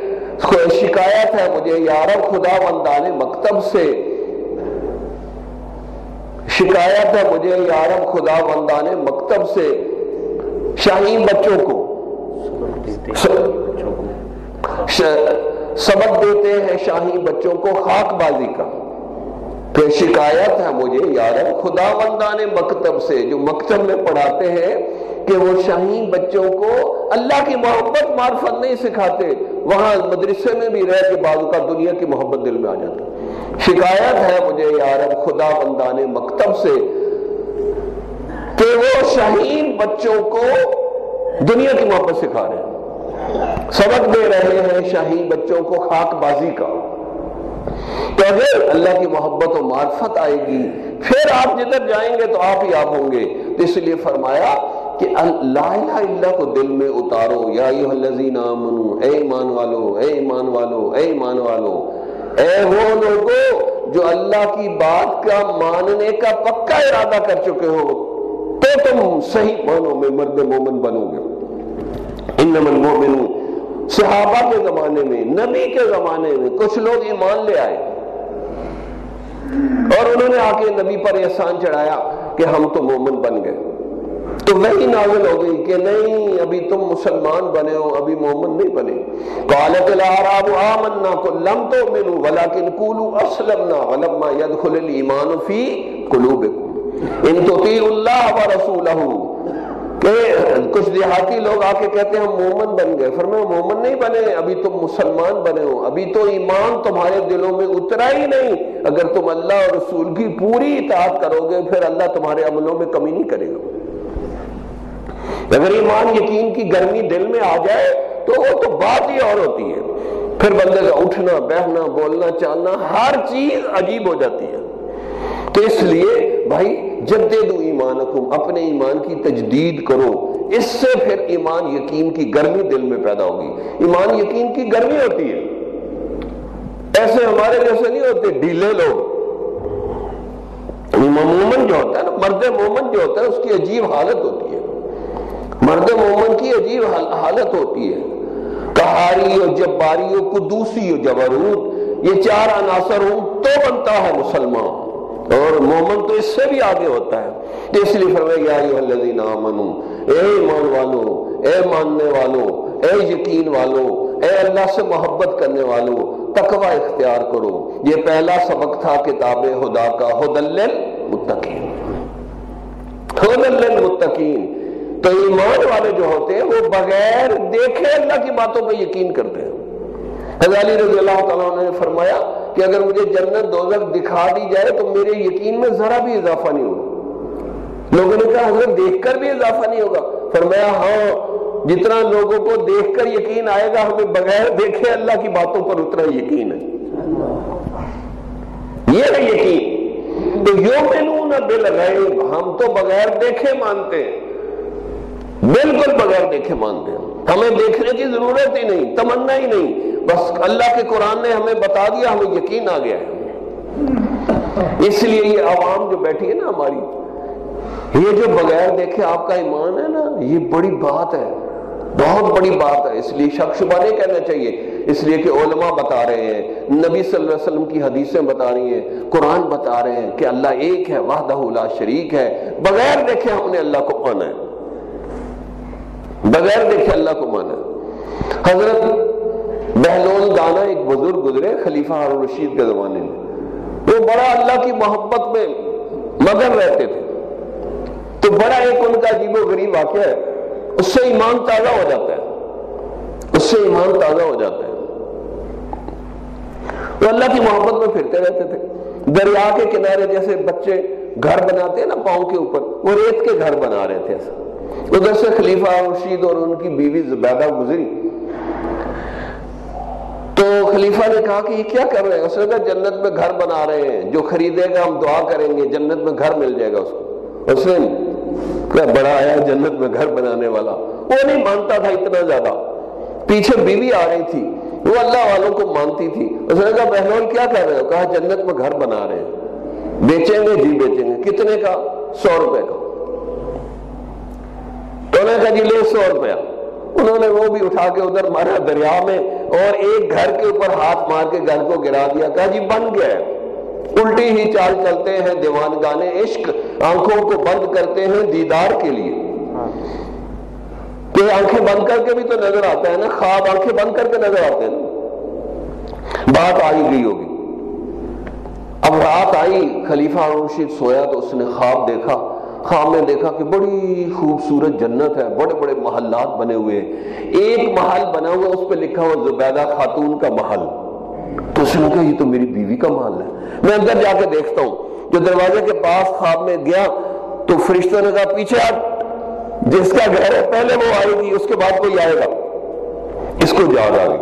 Speaker 1: شکایت ہے مجھے یارب خدا بندہ نے مکتب سے شکایت ہے مجھے یارب خدا بندہ نے مکتب سے شاہین بچوں کو۔ سبق دیتے ہیں شاہی بچوں کو خاک بازی کا۔ پھر شکایت ہے مجھے یارب خدا بندہ مکتب سے جو مکتب میں پڑھاتے ہیں کہ وہ شاہین بچوں کو اللہ کی محبت معرفت نہیں سکھاتے، وہاں مدرسے میں بھی رہ کے بعض کا دنیا کی محبت دل میں آ جاتا شکایت ہے مجھے یارب خدا بندہ مکتب سے کہ وہ شہین بچوں کو دنیا کی محبت سکھا رہے ہیں۔ سبق دے رہے ہیں شاہین بچوں کو خاک بازی کا۔ تو اگر اللہ کی محبت و معرفت آئے گی، پھر آپ جدھر جائیں گے تو آپ ہی آپ ہوں گے۔ تو اس لیے فرمایا کہ لا الہ الا کو دل میں اتارو۔ یا ایوہ الذین آمنو، اے ایمان والو، اے ایمان والو، اے ایمان والو۔ اے وہ لوگو جو اللہ کی بات کا ماننے کا پکا ارادہ کر چکے ہو، تو تم صحیح مانو میں مرد مومن بنو گے۔ انما المؤمنون صحابہ کے زمانے میں، نبی کے زمانے میں کچھ لوگ ایمان لے آئے۔ اور انہوں نے آ کے نبی پر احسان چڑھایا کہ ہم تو مومن بن گئے۔ تو وہی نازل ہو گئی کہ نہیں، ابھی تم مسلمان بنے ہو، ابھی مومن نہیں بنے۔ قالت العراب آمنا لم تؤمنوا ولكن قولوا اسلمنا ولما يدخل الايمان في قلوبكم۔ ان تطيعوا الله ورسوله کہ کچھ دیہاتی لوگ آ کے کہتے ہیں ہم مومن بن گئے۔ فرمایا، مومن نہیں بنے، ابھی تم مسلمان بنے ہو۔ ابھی تو ایمان تمہارے دلوں میں اترا ہی نہیں۔ اگر تم اللہ اور رسول کی پوری اطاعت کرو گے، پھر اللہ تمہارے عملوں میں کمی نہیں کرے گا۔ اگر ایمان یقین کی گرمی دل میں آ جائے، تو وہ تو بات ہی اور ہوتی ہے۔ پھر بندے کا اٹھنا بہنا بولنا، چالنا، ہر چیز عجیب ہو جاتی ہے۔ تو اس لیے بھائی جدید ایمان اپنے ایمان کی تجدید کرو، اس سے پھر ایمان یقین کی گرمی دل میں پیدا ہوگی۔ ایمان یقین کی گرمی ہوتی ہے۔ ایسے ہمارے جیسے نہیں ہوتے، ڈھیلے لوگ۔ یعنی مومن جو ہوتا ہے نا، مرد مومن جو ہوتا ہے، اس کی عجیب حالت ہوتی ہے۔ مرد مومن کی عجیب حالت ہوتی ہے۔ کہاری و جباری و قدوسی و جبروت۔ یہ چار عناصر ہوں تو بنتا ہے مسلمان۔ اور مومن تو اس سے بھی آگے ہوتا ہے۔ تو اس لیے فرمائے الذین اے ایمان والو، اے ماننے والو، اے یقین والو، اے اللہ سے محبت کرنے والو، تقوی اختیار کرو۔ یہ پہلا سبق تھا کتاب خدا کا حدل متقین حدل متقین تو ایمان والے جو ہوتے ہیں، وہ بغیر دیکھے اللہ کی باتوں پہ یقین کرتے ہیں۔ حضالی رضی اللہ تعالیٰ نے فرمایا کہ اگر مجھے جنت دوزخ دکھا دی جائے تو میرے یقین میں ذرا بھی اضافہ نہیں ہوگا۔ لوگوں نے کہا، حضرت، دیکھ کر بھی اضافہ نہیں ہوگا۔ فرمایا ہاں جتنا لوگوں کو دیکھ کر یقین آئے گا، ہمیں بغیر دیکھے اللہ کی باتوں پر اتنا یقین ہے۔ یہ ہے یقین۔ تو یو مینو نہ ہم تو بغیر دیکھے مانتے ہیں۔ بالکل بغیر دیکھے مانتے ہیں۔ ہمیں دیکھنے کی ضرورت ہی نہیں، تمنا ہی نہیں۔ بس اللہ کے قرآن نے ہمیں بتا دیا، ہمیں یقین آ گیا ہے۔ اس لیے یہ عوام جو بیٹھی ہے نا ہماری، یہ جو بغیر دیکھے آپ کا ایمان ہے نا، یہ بڑی بات ہے۔ بہت بڑی بات ہے۔ اس لیے شک شبہ نہیں کہنا چاہیے۔ اس لیے کہ علماء بتا رہے ہیں، نبی صلی اللہ علیہ وسلم کی حدیثیں بتا رہی ہیں، قرآن بتا رہے ہیں کہ اللہ ایک ہے، وحدہ لا شریک ہے۔ بغیر دیکھے ہم نے اللہ کو مانا ہے۔ بغیر دیکھے اللہ کو مانا۔ حضرت بہلول دانا ایک بزرگ گزرے خلیفہ ہارون رشید کے زمانے میں۔ وہ بڑا اللہ کی محبت میں مگر رہتے تھے۔ تو بڑا ایک ان کا عجیب و غریب واقعہ ہے۔ اس سے ایمان تازہ ہو جاتا ہے۔ اس سے ایمان تازہ ہو جاتا ہے۔ وہ اللہ کی محبت میں پھرتے رہتے تھے۔ دریا کے کنارے جیسے بچے گھر بناتے ہیں نا پاؤں کے اوپر، وہ ریت کے گھر بنا رہے تھے ایسا۔ ادھر سے خلیفہ رشید اور ان کی بیوی زبیدہ گزری۔ تو خلیفہ نے کہا کہ یہ کیا کر رہے ہیں؟ اس نے کہا جنت میں گھر بنا رہے ہیں، جو خریدے گا ہم دعا کریں گے، جنت میں گھر مل جائے گا اس کو۔ اس نے کیا بڑا آیا جنت میں گھر بنانے والا۔ وہ نہیں مانتا تھا اتنا زیادہ۔ پیچھے بیوی آ رہی تھی، وہ اللہ والوں کو مانتی تھی۔ اس نے کہا بہنول کیا کر رہے ہو؟ کہا، جنت میں گھر بنا رہے ہیں۔ بیچیں گے؟ جی بیچیں گے۔ کتنے کا؟ سو روپے کا۔ تو انہوں نے کہا جی لے سو روپیہ۔ انہوں نے وہ بھی اٹھا کے ادھر مارا دریا میں اور ایک گھر کے اوپر ہاتھ مار کے گھر کو گرا دیا۔ کہا جی بن گیا الٹی ہی چال چلتے ہیں دیوان گانے عشق۔ آنکھوں کو بند کرتے ہیں دیدار کے لیے۔ کہ آنکھیں بند کر کے بھی تو نظر آتا ہے نا۔ خواب آنکھیں بند کر کے نظر آتے ہیں نا۔ بات آئی گئی ہوگی۔ اب رات آئی، خلیفہ رشید سویا تو اس نے خواب دیکھا۔ خواب میں دیکھا کہ بڑی خوبصورت جنت ہے، بڑے بڑے محلات بنے ہوئے۔ ایک محل بنا ہوا، اس پہ لکھا ہوا، زبیدہ خاتون کا محل۔ تو اس نے کہا، یہ تو میری بیوی کا محل ہے۔ میں اندر جا کے دیکھتا ہوں۔ جو دروازے کے پاس خواب میں گیا، تو فرشتوں نے کہا، پیچھے ہٹ۔ جس کا گھر ہے، پہلے وہ آئے گی، اس کے بعد کوئی آئے گا۔ اس کو یاد آ گئی۔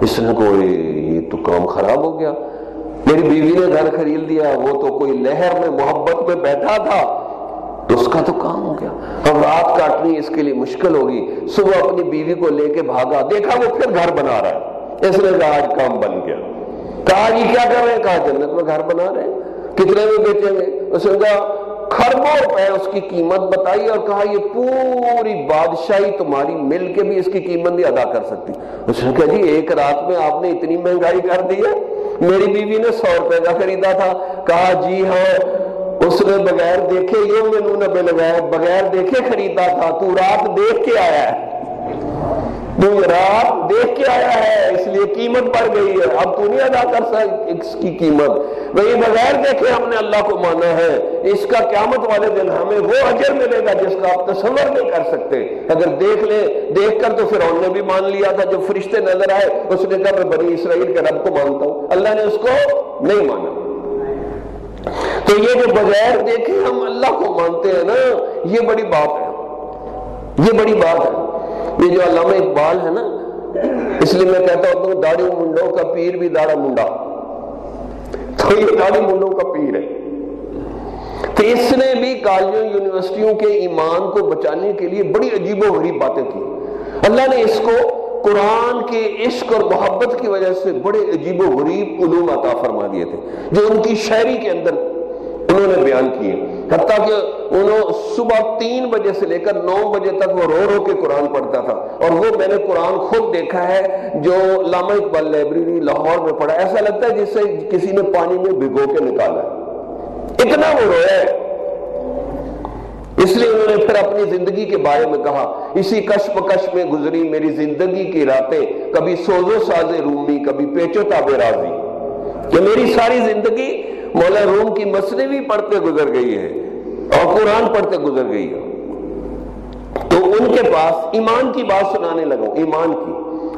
Speaker 1: اس نے کوئی یہ تو کام خراب ہو گیا۔ میری بیوی نے گھر خرید دیا وہ تو کوئی لہر میں، محبت میں بیٹھا تھا۔ تو اس کا تو کام ہو گیا۔ اب رات کاٹنی اس کے لیے مشکل ہوگی۔ صبح اپنی بیوی کو لے کے بھاگا۔ دیکھا وہ پھر گھر بنا رہا ہے۔ اس نے کہا آج کام بن گیا۔ کہا جی کیا کر رہے ہیں؟ کہا جنت میں گھر بنا رہے ہیں۔ کتنے میں بیچیں گے؟ اس نے کہا خربوں روپے اس کی قیمت بتائی اور کہا، یہ پوری بادشاہی تمہاری مل کے بھی اس کی قیمت نہیں ادا کر سکتی۔ اس نے کہا جی ایک رات میں آپ نے اتنی مہنگائی کر دی ہے۔ میری بیوی نے سو روپے کا خریدا تھا۔ کہا جی ہاں اس نے بغیر دیکھے یہ میں نو نبے لگایا بغیر دیکھے خریدا تھا تو رات دیکھ کے آیا ہے تو رات دیکھ کے آیا ہے اس لیے قیمت بڑھ گئی ہے اب تو نہیں ادا کر سک اس کی قیمت بھائی بغیر دیکھے ہم نے اللہ کو مانا ہے اس کا قیامت والے دن ہمیں وہ اجر ملے گا جس کا آپ تصور نہیں کر سکتے اگر دیکھ لیں دیکھ کر تو پھر نے بھی مان لیا تھا جو فرشتے نظر آئے اس نے کہا میں بنی اسرائیل کے رب کو مانتا ہوں اللہ نے اس کو نہیں مانا تو یہ جو بغیر دیکھے ہم اللہ کو مانتے ہیں نا، یہ بڑی بات ہے۔ یہ بڑی بات ہے۔ یہ جو علامہ اقبال ہے نا، اس لیے میں کہتا ہوتا ہوں، داڑھی منڈوں کا پیر بھی داڑا منڈا۔ تو یہ داڑھی منڈوں کا پیر ہے۔ تو اس نے بھی کالجوں، یونیورسٹیوں کے ایمان کو بچانے کے لیے بڑی عجیب و غریب باتیں کی۔ اللہ نے اس کو قرآن کے عشق اور محبت کی وجہ سے بڑے عجیب و غریب علوم عطا فرما دیے تھے، جو ان کی شاعری کے اندر انہوں نے بیان کیے۔ حتیٰ کہ انہوں صبح تین بجے سے لے کر نو بجے تک وہ رو رو کے قرآن پڑھتا تھا۔ اور وہ میں نے قرآن خود دیکھا ہے، جو لامہ اقبال لائبریری لاہور میں پڑھا۔ ایسا لگتا ہے جس سے کسی نے پانی میں بھگو کے نکالا۔ ہے اتنا وہ رویا ہے۔ اس لیے انہوں نے پھر اپنی زندگی کے بارے میں کہا، اسی کشم کش میں گزری میری زندگی کی راتیں، کبھی سوزو ساز رومی، کبھی پیچو تاب راضی۔ کہ میری ساری زندگی مولا روم کی مسئلے پڑھتے گزر گئی ہے اور قرآن پڑھتے گزر گئی ہے۔ تو ان کے پاس ایمان کی بات سنانے لگا ایمان کی۔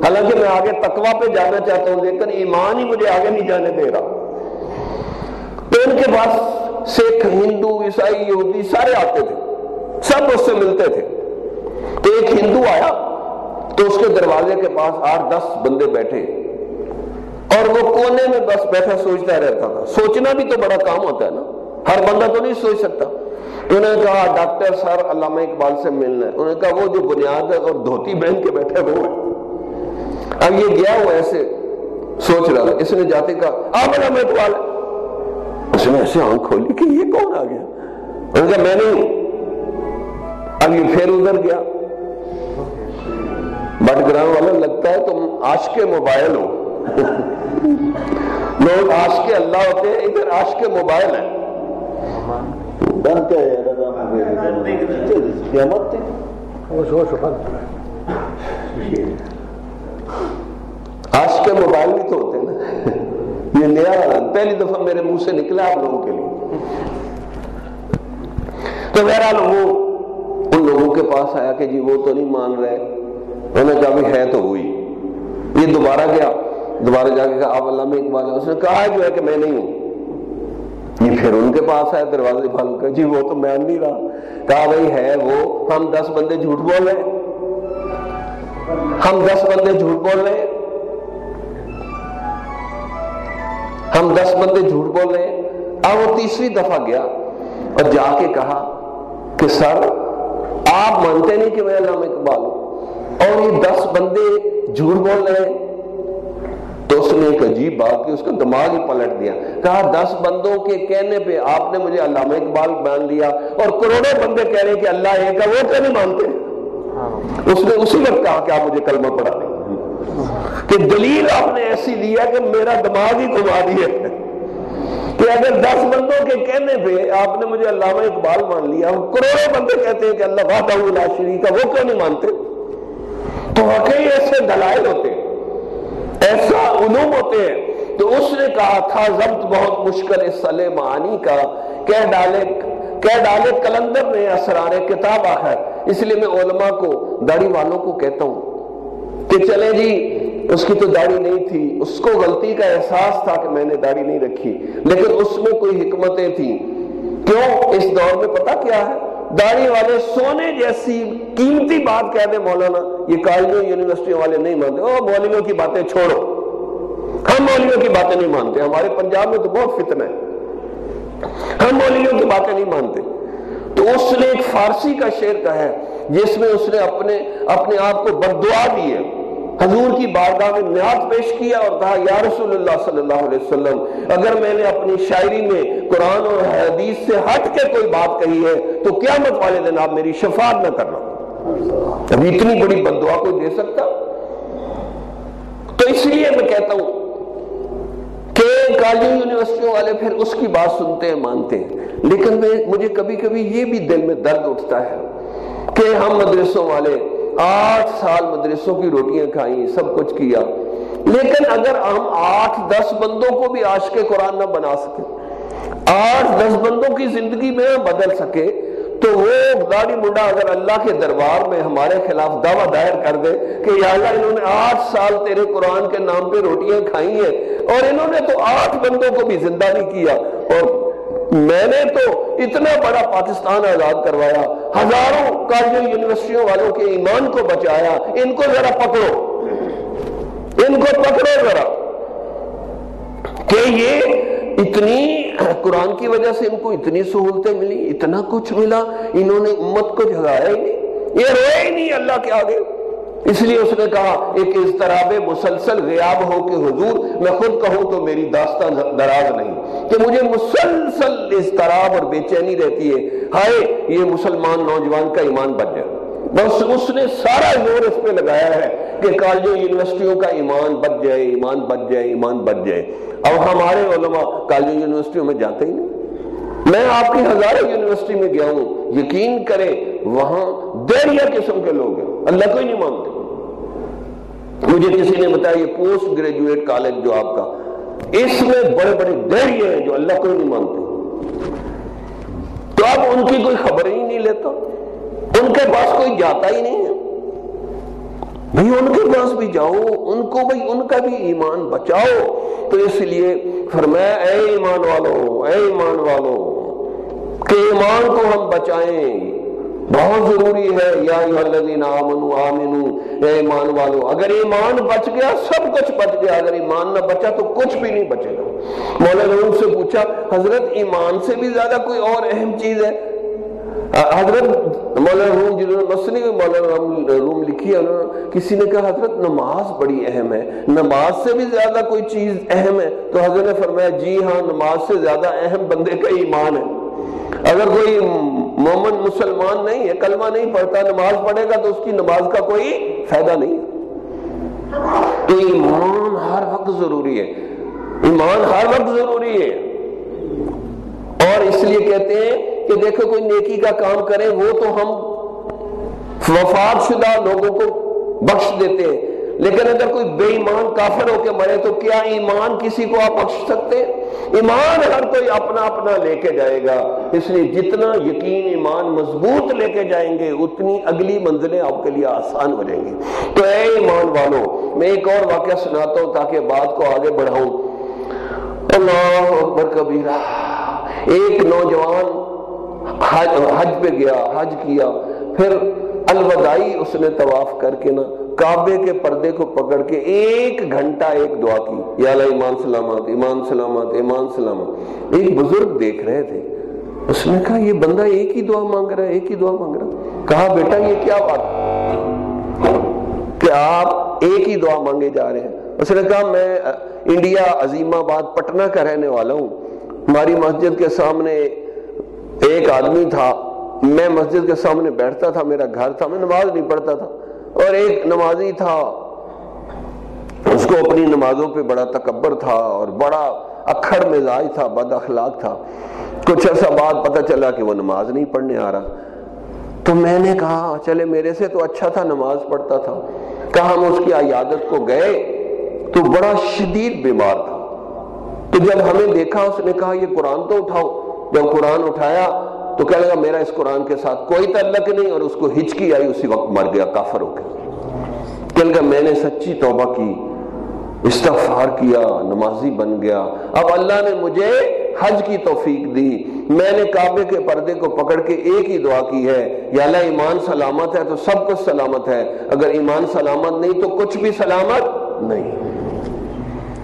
Speaker 1: حالانکہ میں آگے تقوی پہ جانا چاہتا ہوں، لیکن ایمان ہی مجھے آگے نہیں جانے دے رہا۔ تو ان کے پاس سکھ، ہندو، عیسائی، یہودی سارے آتے تھے۔ سب اس سے ملتے تھے۔ تو ایک ہندو آیا تو اس کے دروازے کے پاس آٹھ دس بندے بیٹھے۔ اور وہ کونے میں بس بیٹھا سوچتا رہتا تھا۔ سوچنا بھی تو بڑا کام ہوتا ہے نا۔ ہر بندہ تو نہیں سوچ سکتا۔ انہوں نے کہا، ڈاکٹر سر علامہ اقبال سے ملنا ہے۔ انہوں نے کہا، وہ جو بنیاد ہے اور دھوتی بہن کے بیٹھے وہ ہے۔ اب یہ گیا وہ ایسے سوچ رہا تھا۔ اس نے جاتے کہا، آپ علامہ اقبال اس نے ایسے آنکھ کھولی کہ یہ کون آ گیا؟ انہوں نے کہا، میں نہیں اب یہ پھر ادھر گیا۔ بٹ گرام والا لگتا ہے تم آش کے موبائل ہو۔ لوگ آش کے اللہ ہوتے ہیں۔ ادھر آش کے موبائل ہیں۔ آش کے موبائل بھی تو ہوتے ہیں نا۔ یہ نیا پہلی دفعہ میرے منہ سے نکلا آپ لوگوں کے لیے۔ تو بہرحال وہ کے پاس آیا کہ جی وہ تو نہیں مان رہے۔ انہوں نے کہا بھی ہے تو ہوئی یہ دوبارہ گیا۔ دوبارہ جا کے کہا، آپ اللہ میں اقبال اس نے کہا جو ہے کہ میں نہیں ہوں۔ یہ پھر ان کے پاس آیا، دروازے پھل کر۔ جی وہ تو مان نہیں رہا۔ کہا بھائی ہے وہ۔ ہم دس بندے جھوٹ بول رہے ہم دس بندے جھوٹ بول رہے ہم دس بندے جھوٹ بول رہے ہیں۔ اب وہ تیسری دفعہ گیا اور جا کے کہا کہ سر آپ مانتے نہیں کہ میں علامہ اقبال ہوں۔ اور یہ دس بندے جھوٹ بول رہے ہیں۔ تو اس نے ایک عجیب بات کی، اس کا دماغ ہی پلٹ دیا۔ کہا، دس بندوں کے کہنے پہ آپ نے مجھے علامہ اقبال مان لیا اور کروڑوں بندے کہہ رہے کہ اللہ ایک ہے، وہ کیا نہیں مانتے؟ اس نے اسی وقت کہا کہ آپ مجھے کلمہ پڑھا دیں۔ کہ دلیل آپ نے ایسی لیا کہ میرا دماغ ہی گھما دیا کہ اگر دس بندوں کے کہنے پہ آپ نے مجھے علامہ اقبال مان لیا کروڑوں بندے کہتے ہیں کہ اللہ اللہ شریف کا وہ کیوں نہیں مانتے؟ تو واقعی ایسے دلائل ہوتے ہیں، ایسا علوم ہوتے ہیں۔ تو اس نے کہا تھا، ضبط بہت مشکل اس سلے معانی کا، کہہ ڈالے کہہ ڈالے کلندر نے اسرار کتاب آخر۔ اس لیے میں علماء کو، داڑھی والوں کو کہتا ہوں کہ چلے جی اس کی تو داڑھی نہیں تھی، اس کو غلطی کا احساس تھا کہ میں نے داڑھی نہیں رکھی۔ لیکن اس میں کوئی حکمتیں تھیں۔ کیوں؟ اس دور میں پتا کیا ہے؟ داڑھی والے سونے جیسی قیمتی بات کہہ دیں مولانا، یہ کالجوں، یونیورسٹیوں والے نہیں مانتے۔ او مولویوں کی باتیں چھوڑو۔ ہم مولویوں کی باتیں نہیں مانتے۔ ہمارے پنجاب میں تو بہت فتنہ ہے۔ ہم مولویوں کی باتیں نہیں مانتے۔ تو اس نے ایک فارسی کا شعر کہا ہے، جس میں اس نے اپنے اپنے آپ کو بدعا دی ہے۔ حضور کی بارگاہ میں نیات پیش کیا اور کہا، یا رسول اللہ صلی اللہ علیہ وسلم، اگر میں نے اپنی شاعری میں قرآن اور حدیث سے ہٹ کے کوئی بات کہی ہے، تو قیامت والے دن آپ میری شفاعت نہ کرنا ابھی اتنی بڑی بدعا کوئی دے سکتا؟ تو اس لیے میں کہتا ہوں کہ کالج یونیورسٹیوں والے پھر اس کی بات سنتے ہیں، مانتے ہیں۔ لیکن میں مجھے کبھی کبھی یہ بھی دل میں درد اٹھتا ہے کہ ہم مدرسوں والے آٹھ سال مدرسوں کی روٹیاں کھائیں، سب کچھ کیا۔ لیکن اگر ہم آٹھ دس بندوں کو بھی آج کے قرآن نہ بنا سکے آٹھ دس بندوں کی زندگی میں بدل سکے تو وہ داڑی منڈا اگر اللہ کے دربار میں ہمارے خلاف دعویٰ دائر کر دے کہ یا اللہ انہوں نے آٹھ سال تیرے قرآن کے نام پہ روٹیاں کھائی ہیں اور انہوں نے تو آٹھ بندوں کو بھی زندہ نہیں کیا اور میں نے تو اتنا بڑا پاکستان آزاد کروایا، ہزاروں کالجوں، یونیورسٹیوں والوں کے ایمان کو بچایا، ان کو ذرا پکڑو۔ ان کو پکڑو ذرا۔ کہ یہ اتنی قرآن کی وجہ سے ان کو اتنی سہولتیں ملی، اتنا کچھ ملا، انہوں نے امت کو جگایا ہی نہیں۔ یہ روئے ہی نہیں اللہ کے آگے۔ اس لیے اس نے کہا ایک اضطراب مسلسل غیاب ہو کہ حضور، میں خود کہوں تو میری داستان دراز نہیں۔ کہ مجھے مسلسل اضطراب اور بے چینی رہتی ہے۔ ہائے، یہ مسلمان نوجوان کا ایمان بچ جائے۔ بس اس نے سارا زور اس پہ لگایا ہے کہ کالجوں، یونیورسٹیوں کا ایمان بچ جائے، ایمان بچ جائے، ایمان بچ جائے۔ اب ہمارے علماء کالجوں، یونیورسٹیوں میں جاتے ہی نہیں۔ میں آپ کی ہزاروں یونیورسٹی میں گیا ہوں، یقین کریں، وہاں دیریا قسم کے لوگ ہیں۔ اللہ کو ہی نہیں مانتے۔ مجھے کسی نے بتایا، یہ پوسٹ گریجویٹ کالج جو آپ کا، اس میں بڑے بڑے دیریے ہیں جو اللہ کو ہی نہیں مانتے۔ تو آپ ان کی کوئی خبر ہی نہیں لیتا۔ ان کے پاس کوئی جاتا ہی نہیں ہے۔ بھائی ان کے پاس بھی جاؤ، ان کو بھائی ان کا بھی ایمان بچاؤ۔ تو اس لیے فرمایا، اے ایمان والو، اے ایمان والو، کہ ایمان کو ہم بچائیں۔ بہت ضروری ہے، یا آمنو آمنو، اے ایمان والو، اگر ایمان بچ گیا، سب کچھ بچ گیا۔ اگر ایمان نہ بچا، تو کچھ بھی نہیں بچے گا۔ مولانا سے پوچھا، حضرت ایمان سے بھی زیادہ کوئی اور اہم چیز ہے؟ حضرت مولانا روم جنہوں نے مسئلے میں مولانا روم لکھی ہے کسی نے کہا، حضرت نماز بڑی اہم ہے، نماز سے بھی زیادہ کوئی چیز اہم ہے، تو حضرت نے فرمایا جی ہاں نماز سے زیادہ اہم بندے کا ایمان ہے۔ اگر کوئی مومن مسلمان نہیں ہے، کلمہ نہیں پڑھتا، نماز پڑھے گا، تو اس کی نماز کا کوئی فائدہ نہیں تو ایمان ہر وقت ضروری ہے۔ ایمان ہر وقت ضروری ہے۔ اور اس لیے کہتے ہیں کہ دیکھو کوئی نیکی کا کام کرے، وہ تو ہم وفات شدہ لوگوں کو بخش دیتے ہیں۔ لیکن اگر کوئی بے ایمان کافر ہو کے مرے تو کیا ایمان کسی کو آپ بخش سکتے؟ ایمان ہر کوئی اپنا اپنا لے کے جائے گا۔ اس لیے جتنا یقین ایمان مضبوط لے کے جائیں گے، اتنی اگلی منزلیں آپ کے لیے آسان ہو جائیں گی۔ تو اے ایمان والو، میں ایک اور واقعہ سناتا ہوں تاکہ بات کو آگے بڑھاؤں۔ اللہ اکبر کبیرہ۔ ایک نوجوان حج پہ گیا، حج کیا، پھر الوداعی اس نے طواف کر کے نا کعبے کے پردے کو پکڑ کے ایک گھنٹہ ایک دعا کی، یا اللہ ایمان سلامت ایمان سلامت ایمان سلامت۔ ایک بزرگ دیکھ رہے تھے، اس نے کہا، یہ بندہ ایک ہی دعا مانگ رہا ہے، ایک ہی دعا مانگ رہا کہا، بیٹا، یہ کیا بات کہ آپ ایک ہی دعا مانگے جا رہے ہیں۔ اس نے کہا، میں انڈیا عظیم آباد پٹنہ کا رہنے والا ہوں۔ ہماری مسجد کے سامنے ایک آدمی تھا، میں مسجد کے سامنے بیٹھتا تھا، میرا گھر تھا، میں نماز نہیں پڑھتا تھا۔ اور ایک نمازی تھا، اس کو اپنی نمازوں پہ بڑا تکبر تھا اور بڑا اکھڑ مزاج تھا، بد اخلاق تھا۔ کچھ عرصہ بعد پتہ چلا کہ وہ نماز نہیں پڑھنے آ رہا۔ تو میں نے کہا، چلے میرے سے تو اچھا تھا، نماز پڑھتا تھا۔ کہا ہم اس کی عیادت کو گئے تو بڑا شدید بیمار تھا۔ تو جب ہمیں دیکھا، اس نے کہا، یہ قرآن تو اٹھاؤ۔ جب قرآن اٹھایا تو کہہ لگا، میرا اس قرآن کے ساتھ کوئی تعلق نہیں اور اس کو ہچکی آئی، اسی وقت مر گیا، کافر ہو گیا۔ کہ لگا، میں نے سچی توبہ کی، استغفار کیا، نمازی بن گیا۔ اب اللہ نے مجھے حج کی توفیق دی۔ میں نے کعبے کے پردے کو پکڑ کے ایک ہی دعا کی ہے، یا اللہ، ایمان سلامت ہے تو سب کچھ سلامت ہے۔ اگر ایمان سلامت نہیں تو کچھ بھی سلامت نہیں۔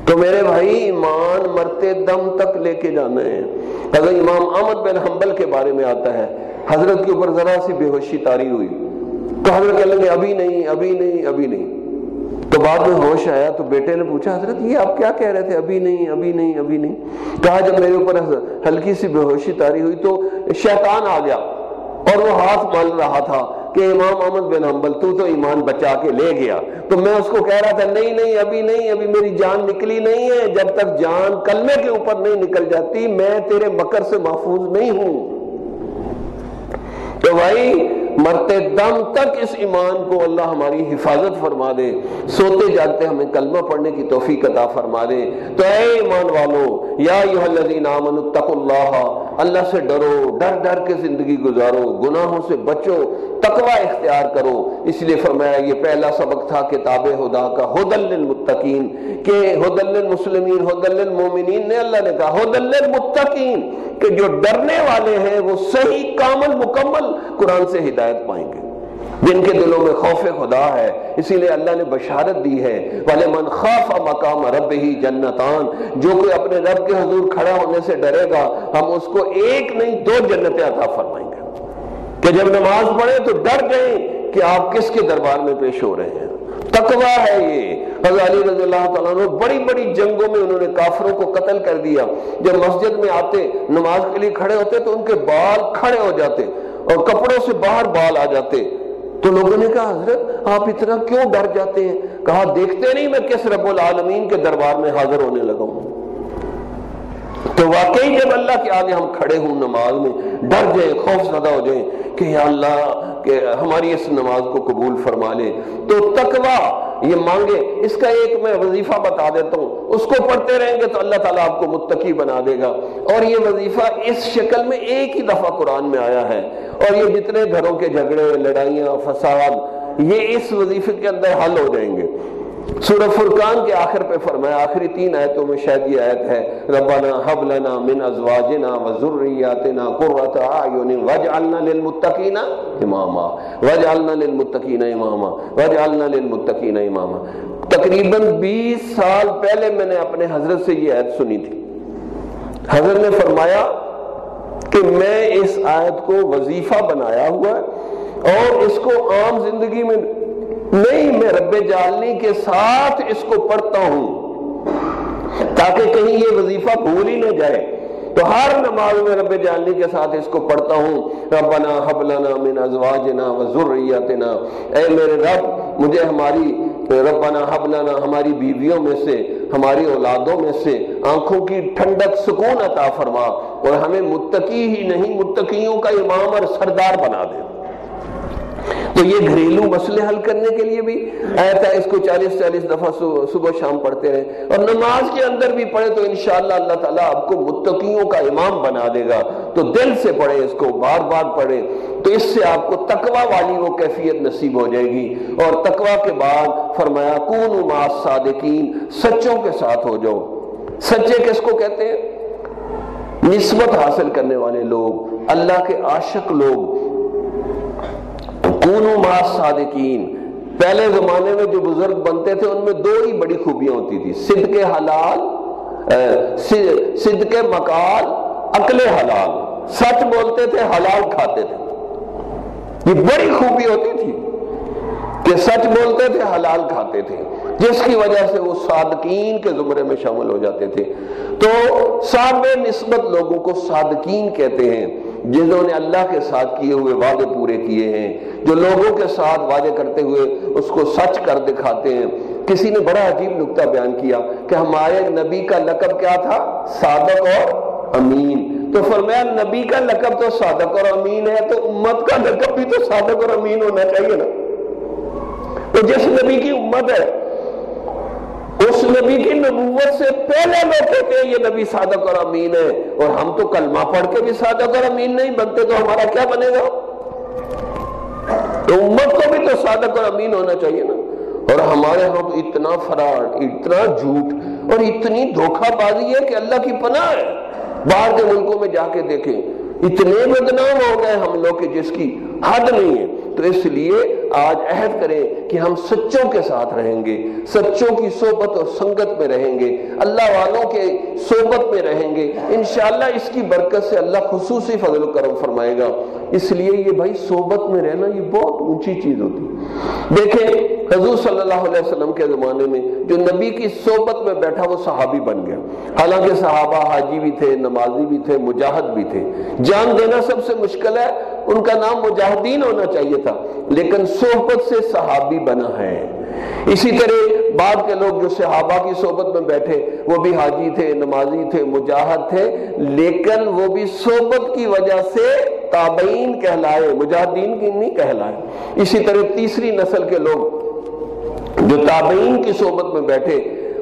Speaker 1: تو میرے بھائی ایمان مرتے دم تک لے کے جانا ہے۔ اگر امام احمد بن حنبل کے بارے میں آتا ہے۔ حضرت کے اوپر ذرا سی بے ہوشی تاری ہوئی۔ تو حضرت کہنے لگے، ابھی نہیں ابھی نہیں ابھی نہیں۔ تو بعد میں ہوش آیا تو بیٹے نے پوچھا، حضرت، یہ آپ کیا کہہ رہے تھے؟ ابھی نہیں ابھی نہیں ابھی نہیں۔ کہا، جب میرے اوپر ہلکی سی بے ہوشی تاری ہوئی تو شیطان آ گیا اور وہ ہاتھ مل رہا تھا۔ کہ امام احمد بن حنبل تو تو ایمان بچا کے لے گیا۔ تو میں اس کو کہہ رہا تھا، نہیں نہیں، ابھی نہیں، ابھی میری جان نکلی نہیں ہے۔ جب تک جان کلمے کے اوپر نہیں نکل جاتی، میں تیرے مکر سے محفوظ نہیں ہوں۔ تو بھائی، مرتے دم تک اس ایمان کو اللہ ہماری حفاظت فرما دے۔ سوتے جاگتے ہمیں کلمہ پڑھنے کی توفیق عطا فرما دے۔ تو اے ایمان والو، یا الذین آمنوا اتقوا اللہ اللہ سے ڈرو، ڈر ڈر کے زندگی گزارو، گناہوں سے بچو، تقوی اختیار کرو۔ اس لیے فرمایا، یہ پہلا سبق تھا کتاب خدا کا، ہدل للمتقین، کہ ہدل المسلمین ہدل المومنین نے اللہ نے کہا، ہدل المتقین کہ جو ڈرنے والے ہیں وہ صحیح، کامل، مکمل قرآن سے ہدایت پائیں گے۔ جن کے دلوں میں خوف خدا ہے، اسی لیے اللہ نے بشارت دی ہے۔ والے من خوف مقام رب ہی جنتان۔ جو کوئی اپنے رب کے حضور کھڑا ہونے سے ڈرے گا، ہم اس کو ایک نہیں، دو جنتیں عطا فرمائیں گے۔ کہ جب نماز پڑھے تو ڈر گئے کہ آپ کس کے دربار میں پیش ہو رہے ہیں۔ تقوی ہے یہ۔ حضرت علی رضی اللہ تعالیٰ نے بڑی بڑی جنگوں میں انہوں نے کافروں کو قتل کر دیا۔ جب مسجد میں آتے، نماز کے لیے کھڑے ہوتے تو ان کے بال کھڑے ہو جاتے اور کپڑوں سے باہر بال آ جاتے۔ تو لوگوں نے کہا، حضرت، آپ اتنا کیوں ڈر جاتے ہیں؟ کہا، دیکھتے نہیں میں کس رب العالمین کے دربار میں حاضر ہونے لگا ہوں۔ تو واقعی جب اللہ کے آگے ہم کھڑے ہوں نماز میں، ڈر جائیں، خوف زدہ ہو جائیں کہ یا اللہ کہ ہماری اس نماز کو قبول فرما لے۔ تو تقوی، یہ مانگے اس کا ایک میں وظیفہ بتا دیتا ہوں۔ اس کو پڑھتے رہیں گے تو اللہ تعالیٰ آپ کو متقی بنا دے گا۔ اور یہ وظیفہ اس شکل میں ایک ہی دفعہ قرآن میں آیا ہے۔ اور یہ جتنے گھروں کے جھگڑے، لڑائیاں، فساد، یہ اس وظیفے کے اندر حل ہو جائیں گے۔ سورہ فرقان کے آخر پہ فرمایا، آخری تین آیتوں میں شاید یہ آیت ہے، ربنا حب لنا من ازواجنا و ذریاتنا قرۃ اعین واجعلنا للمتقین اماما۔ واجعلنا للمتقین اماما۔ واجعلنا للمتقین اماما۔ تقریباً بیس سال پہلے میں نے اپنے حضرت سے یہ آیت سنی تھی۔ حضرت نے فرمایا کہ میں اس آیت کو وظیفہ بنایا ہوا ہے اور اس کو عام زندگی میں نہیں، میں رب جالنی کے ساتھ اس کو پڑھتا ہوں۔ تاکہ کہیں یہ وظیفہ بھول ہی نہ جائے۔ تو ہر نماز میں رب جالنی کے ساتھ اس کو پڑھتا ہوں۔ ربنا حبلنا من ازواجنا و ذریتنا اے میرے رب، مجھے ہماری، ربنا حبلنا ہماری بیویوں میں سے، ہماری اولادوں میں سے آنکھوں کی ٹھنڈک سکون عطا فرما اور ہمیں متقی ہی نہیں، متقیوں کا امام اور سردار بنا دے۔ تو یہ گھریلو مسئلے حل کرنے کے لیے بھی ایسا اس کو چالیس چالیس دفعہ صبح شام پڑھتے رہے اور نماز کے اندر بھی پڑھے تو انشاءاللہ اللہ تعالیٰ آپ کو متقیوں کا امام بنا دے گا۔ تو دل سے پڑھے اس کو بار بار پڑھے تو اس سے آپ کو تقوی والی وہ کیفیت نصیب ہو جائے گی۔ اور تقوی کے بعد فرمایا کون ما صادقین سچوں کے ساتھ ہو جاؤ۔ سچے کس کو کہتے ہیں؟ نسبت حاصل کرنے والے لوگ، اللہ کے عاشق لوگ۔ کون ما صادقین۔ پہلے زمانے میں جو بزرگ بنتے تھے، ان میں دو ہی بڑی خوبیاں ہوتی تھی صدق حلال صدق مکال عقل حلال۔ سچ بولتے تھے، حلال کھاتے تھے۔ یہ بڑی خوبی ہوتی تھی۔ کہ سچ بولتے تھے، حلال کھاتے تھے۔ جس کی وجہ سے وہ صادقین کے زمرے میں شامل ہو جاتے تھے۔ تو صاحب نسبت لوگوں کو صادقین کہتے ہیں، جنہوں نے اللہ کے ساتھ کیے ہوئے وعدے پورے کیے ہیں۔ جو لوگوں کے ساتھ وعدے کرتے ہوئے اس کو سچ کر دکھاتے ہیں۔ کسی نے بڑا عجیب نقطہ بیان کیا کہ ہمارے نبی کا لقب کیا تھا؟ صادق اور امین۔ تو فرمایا، نبی کا لقب تو صادق اور امین ہے، تو امت کا لقب بھی تو صادق اور امین ہونا چاہیے نا۔ تو جس نبی کی امت ہے، اس نبی کی نبوت سے پہلے لوگ کہتے ہیں، یہ نبی صادق اور امین ہے۔ اور ہم تو کلمہ پڑھ کے بھی صادق اور امین نہیں بنتے، تو ہمارا کیا بنے گا؟ تو امت کو بھی تو صادق اور امین ہونا چاہیے نا۔ اور ہمارے ہاں تو اتنا فراڈ، اتنا جھوٹ اور اتنی دھوکہ بازی ہے کہ اللہ کی پناہ ہے۔ باہر کے ملکوں میں جا کے دیکھیں، اتنے بدنام ہو گئے ہم لوگ کے جس کی حد نہیں ہے۔ تو اس لیے آج عہد کریں کہ ہم سچوں کے ساتھ رہیں گے، سچوں کی صحبت اور سنگت میں رہیں گے، اللہ والوں کے صحبت میں رہیں گے۔ انشاءاللہ اس کی برکت سے اللہ خصوصی فضل و کرم فرمائے گا۔ اس لیے یہ بھائی صحبت میں رہنا یہ بہت اونچی چیز ہوتی دیکھیں، حضور صلی اللہ علیہ وسلم کے زمانے میں جو نبی کی صحبت میں بیٹھا وہ صحابی بن گیا۔ حالانکہ صحابہ حاجی بھی تھے، نمازی بھی تھے، مجاہد بھی تھے۔ جان دینا سب سے مشکل ہے، ان کا نام مجاہدین ہونا چاہیے تھا، لیکن صحبت سے صحابی بنا ہے۔ اسی طرح بعد کے لوگ جو صحابہ کی صحبت میں بیٹھے، وہ بھی حاجی تھے، نمازی تھے، مجاہد تھے، لیکن وہ بھی صحبت کی وجہ سے تابعین کہلائے، مجاہدین کی نہیں کہلائے۔ اسی طرح تیسری نسل کے لوگ جو تابعین کی صحبت میں بیٹھے،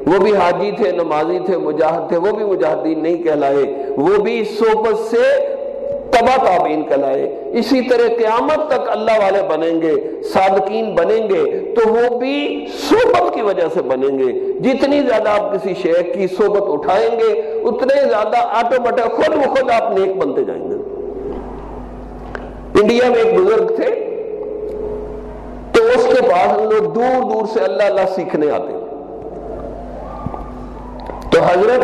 Speaker 1: وہ بھی حاجی تھے، نمازی تھے، مجاہد تھے، وہ بھی مجاہدین نہیں کہلائے۔ وہ بھی صحبت سے تبا تابین کلائے اسی طرح قیامت تک اللہ والے بنیں گے، صادقین بنیں گے، تو وہ بھی صحبت کی وجہ سے بنیں گے۔ جتنی زیادہ آپ کسی شیخ کی صحبت اٹھائیں گے، اتنے زیادہ آٹومیٹک خود خود آپ نیک بنتے جائیں گے۔ انڈیا میں ایک بزرگ تھے، تو اس کے پاس ہم لوگ دور دور سے اللہ اللہ سیکھنے آتے۔ تو حضرت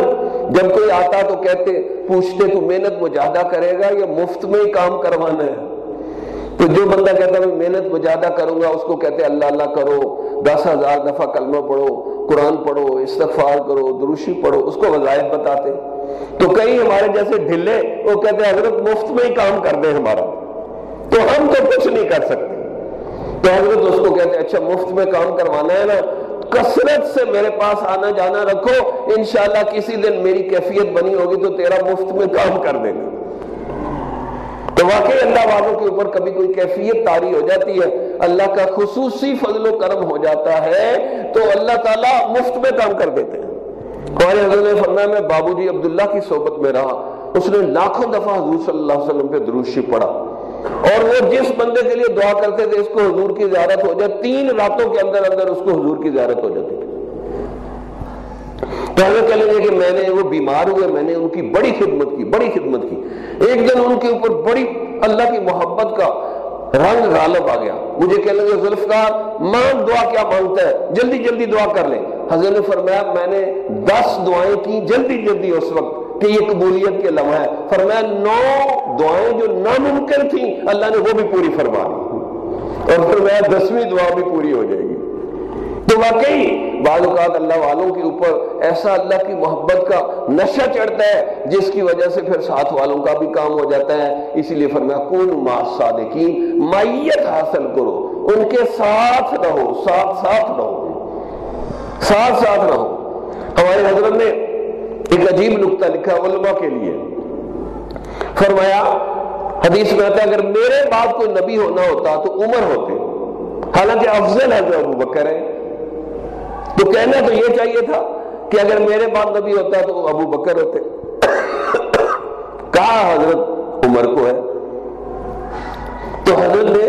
Speaker 1: جب کوئی آتا تو کہتے، پوچھتے، تو محنت مجاہدہ کرے گا یا مفت میں ہی کام کروانا ہے؟ تو جو بندہ کہتا، میں محنت مجاہدہ کروں گا، اس کو کہتے، اللہ اللہ کرو، دس ہزار دفعہ کلمہ پڑھو، قرآن پڑھو، استغفار کرو، دروشی پڑھو، اس کو وظائف بتاتے۔ تو کئی ہمارے جیسے ڈھلے، وہ کہتے ہیں حضرت مفت میں ہی کام کر دیں ہمارا۔ تو ہم تو کچھ نہیں کر سکتے۔ تو حضرت اس کو کہتے ہیں اچھا مفت میں کام کروانا ہے نا کثرت سے میرے پاس آنا جانا رکھو، انشاءاللہ کسی دن میری کیفیت بنی ہوگی تو تیرا مفت میں کام کر دیں گے۔ تو واقعی اللہ والوں کے اوپر کبھی کوئی کیفیت تاری ہو جاتی ہے، اللہ کا خصوصی فضل و کرم ہو جاتا ہے، تو اللہ تعالیٰ مفت میں کام کر دیتے ہیں۔ ہمارے حضرت نے فرمایا، میں بابو جی عبداللہ کی صحبت میں رہا، اس نے لاکھوں دفعہ حضور صلی اللہ علیہ وسلم پہ دروشی پڑھا۔ اور وہ جس بندے کے لیے دعا کرتے تھے، اس کو حضور کی زیارت ہو جائے۔ تین راتوں کے اندر اندر اس کو حضور کی زیارت ہو جاتی تھی۔ تو کہہ لیں گے کہ میں نے وہ بیمار ہوئے، میں نے ان کی بڑی خدمت کی، بڑی خدمت کی۔ ایک دن ان کے اوپر بڑی اللہ کی محبت کا رنگ غالب آ گیا۔ مجھے کہہ لیں گے ذوالفقار مان دعا کیا مانگتا ہے؟ جلدی جلدی دعا کر لیں۔ حضرت نے فرمایا، میں نے دس دعائیں کی، جلدی جلدی اس وقت۔ کہ یہ قبولیت کے لمحہ ہے۔ فرمایا، نو دعائیں جو ناممکن تھیں، اللہ نے وہ بھی پوری فرما دی۔ اور فرمایا، دسویں دعا بھی پوری ہو جائے گی۔ تو واقعی بعض اوقات اللہ والوں کے اوپر ایسا اللہ کی محبت کا نشہ چڑھتا ہے، جس کی وجہ سے پھر ساتھ والوں کا بھی کام ہو جاتا ہے۔ اسی لیے فرمایا کون ما صادقین مائیت حاصل کرو۔ ان کے ساتھ رہو، ساتھ ساتھ رہو۔ ساتھ ساتھ رہو۔ ہمارے حضرت نے ایک عجیب نقطہ لکھا علماء کے لیے۔ فرمایا، حدیث میں آتا ہے، اگر میرے بعد کوئی نبی ہونا ہوتا تو عمر ہوتے۔ حالانکہ افضل ہے جو ابو بکر ہے۔ تو کہنا تو یہ چاہیے تھا کہ اگر میرے بعد نبی ہوتا تو ابو بکر ہوتے۔ کہا حضرت عمر کو ہے۔ تو حضرت نے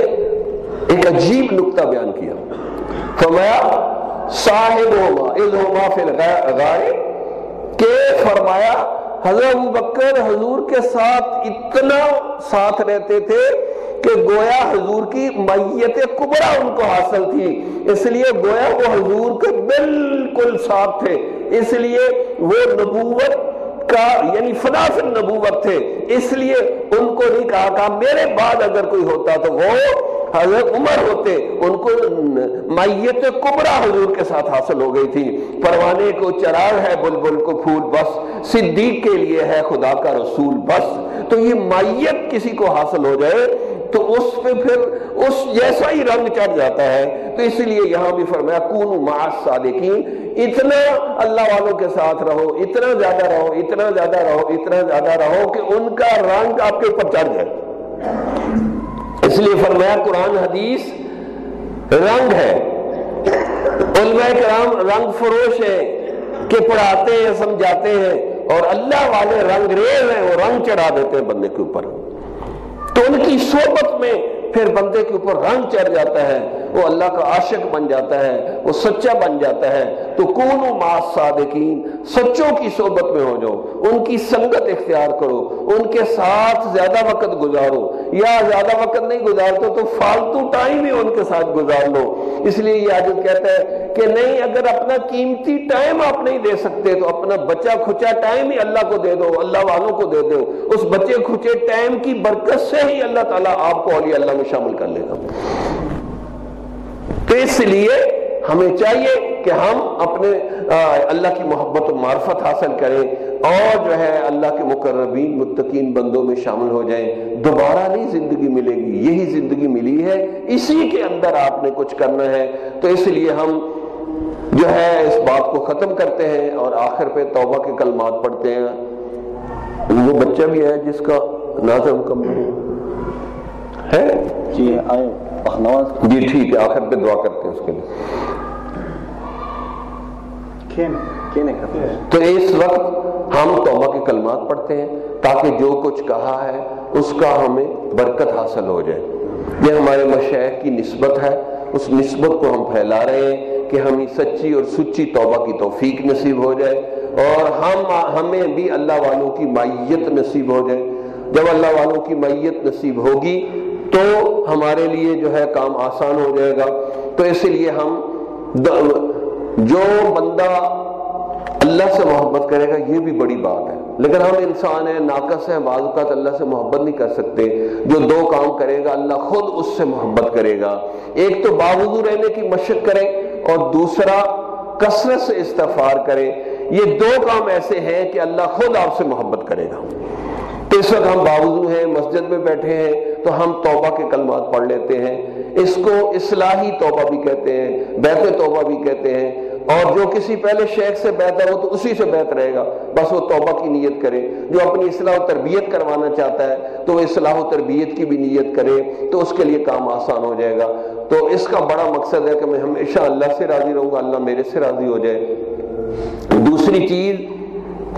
Speaker 1: ایک عجیب نقطہ بیان کیا۔ فرمایا صاحب ہوما علما فی الغائب۔ کہ فرمایا، حضرت ابو بکر حضور کے ساتھ اتنا ساتھ رہتے تھے کہ گویا حضور کی میت کبرا ان کو حاصل تھی۔ اس لیے گویا وہ حضور کے بالکل ساتھ تھے۔ اس لیے وہ نبوت کا یعنی فنافل نبوت تھے۔ اس لیے ان کو نہیں کہا کہا میرے بعد اگر کوئی ہوتا تو وہ حضرت عمر ہوتے ان کو میت کبرا حضور کے ساتھ حاصل ہو گئی تھی۔ پروانے کو چراغ ہے، بلبل کو پھول، بس صدیق کے لیے ہے، خدا کا رسول، بس۔ تو یہ میت کسی کو حاصل ہو جائے تو اس پہ پھر اس جیسا ہی رنگ چڑھ جاتا ہے۔ تو اس لیے یہاں بھی فرمایا کون معاش صادقین۔ اتنا اللہ والوں کے ساتھ رہو، اتنا زیادہ رہو، اتنا زیادہ رہو، اتنا زیادہ رہو کہ ان کا رنگ آپ کے اوپر چڑھ جائے۔ اس لیے فرمایا قرآن حدیث رنگ ہے علماء کرام رنگ فروش ہیں کہ پڑھاتے ہیں، سمجھاتے ہیں اور اللہ والے رنگ ریز ہیں، وہ رنگ چڑھا دیتے ہیں بندے کے اوپر۔ تو ان کی صحبت میں پھر بندے کے اوپر رنگ چڑھ جاتا ہے، وہ اللہ کا عاشق بن جاتا ہے، وہ سچا بن جاتا ہے۔ تو کون صادقین، سچوں کی صحبت میں ہو جاؤ، ان کی سنگت اختیار کرو، ان کے ساتھ زیادہ وقت گزارو۔ یا زیادہ وقت نہیں گزارتے تو فالتو ٹائم ہی ان کے ساتھ گزار لو۔ اس لیے یہ عادت کہتا ہے کہ نہیں، اگر اپنا قیمتی ٹائم آپ نہیں دے سکتے تو اپنا بچہ کھچا ٹائم ہی اللہ کو دے دو، اللہ والوں کو دے دو۔ اس بچے کھچے ٹائم کی برکت سے ہی اللہ تعالیٰ آپ کو علی اللہ میں شامل کر لے گا تو اس لیے ہمیں چاہیے کہ ہم اپنے اللہ کی محبت و معرفت حاصل کریں اور جو ہے اللہ کے مقربین، متقین بندوں میں شامل ہو جائیں۔ دوبارہ نہیں زندگی ملے گی، یہی زندگی ملی ہے، اسی کے اندر آپ نے کچھ کرنا ہے۔ تو اس لیے ہم جو ہے اس بات کو ختم کرتے ہیں اور آخر پہ توبہ کے کلمات پڑھتے ہیں۔ وہ بچہ بھی ہے جس کا نازم مکمل ہے۔
Speaker 2: جی آئے
Speaker 1: جی ٹھیک ہے آخر پہ دعا کرتے ہیں اس کے لیے۔ تو اس وقت ہم توبہ کے کلمات پڑھتے ہیں تاکہ جو کچھ کہا ہے اس کا ہمیں برکت حاصل ہو جائے۔ یہ ہمارے مشیخ کی نسبت ہے۔ اس نسبت کو ہم پھیلا رہے ہیں کہ ہمیں سچی اور سچی توبہ کی توفیق نصیب ہو جائے اور ہم ہمیں بھی اللہ والوں کی مائیت نصیب ہو جائے۔ جب اللہ والوں کی میت نصیب ہوگی تو ہمارے لیے جو ہے کام آسان ہو جائے گا۔ تو اسی لیے ہم جو بندہ اللہ سے محبت کرے گا، یہ بھی بڑی بات ہے۔ لیکن ہم انسان ہیں، ناقص ہیں، بعض اوقات اللہ سے محبت نہیں کر سکتے۔ جو دو کام کرے گا، اللہ خود اس سے محبت کرے گا۔ ایک تو باوضو رہنے کی مشق کرے اور دوسرا کثرت سے استفار کرے۔ یہ دو کام ایسے ہیں کہ اللہ خود آپ سے محبت کرے گا۔ تو اس وقت ہم باوضو ہیں، مسجد میں بیٹھے ہیں۔ تو ہم توبہ کے کلمات پڑھ لیتے ہیں۔ اس کو اصلاحی توبہ بھی کہتے ہیں، بیت توبہ بھی کہتے ہیں۔ اور جو کسی پہلے شیخ سے بہتر ہو تو اسی سے بہتر رہے گا۔ بس وہ توبہ کی نیت کرے۔ جو اپنی اصلاح و تربیت کروانا چاہتا ہے، تو وہ اصلاح و تربیت کی بھی نیت کرے، تو اس کے لیے کام آسان ہو جائے گا۔ تو اس کا بڑا مقصد ہے کہ میں ہمیشہ اللہ سے راضی رہوں گا، اللہ میرے سے راضی ہو جائے۔ دوسری چیز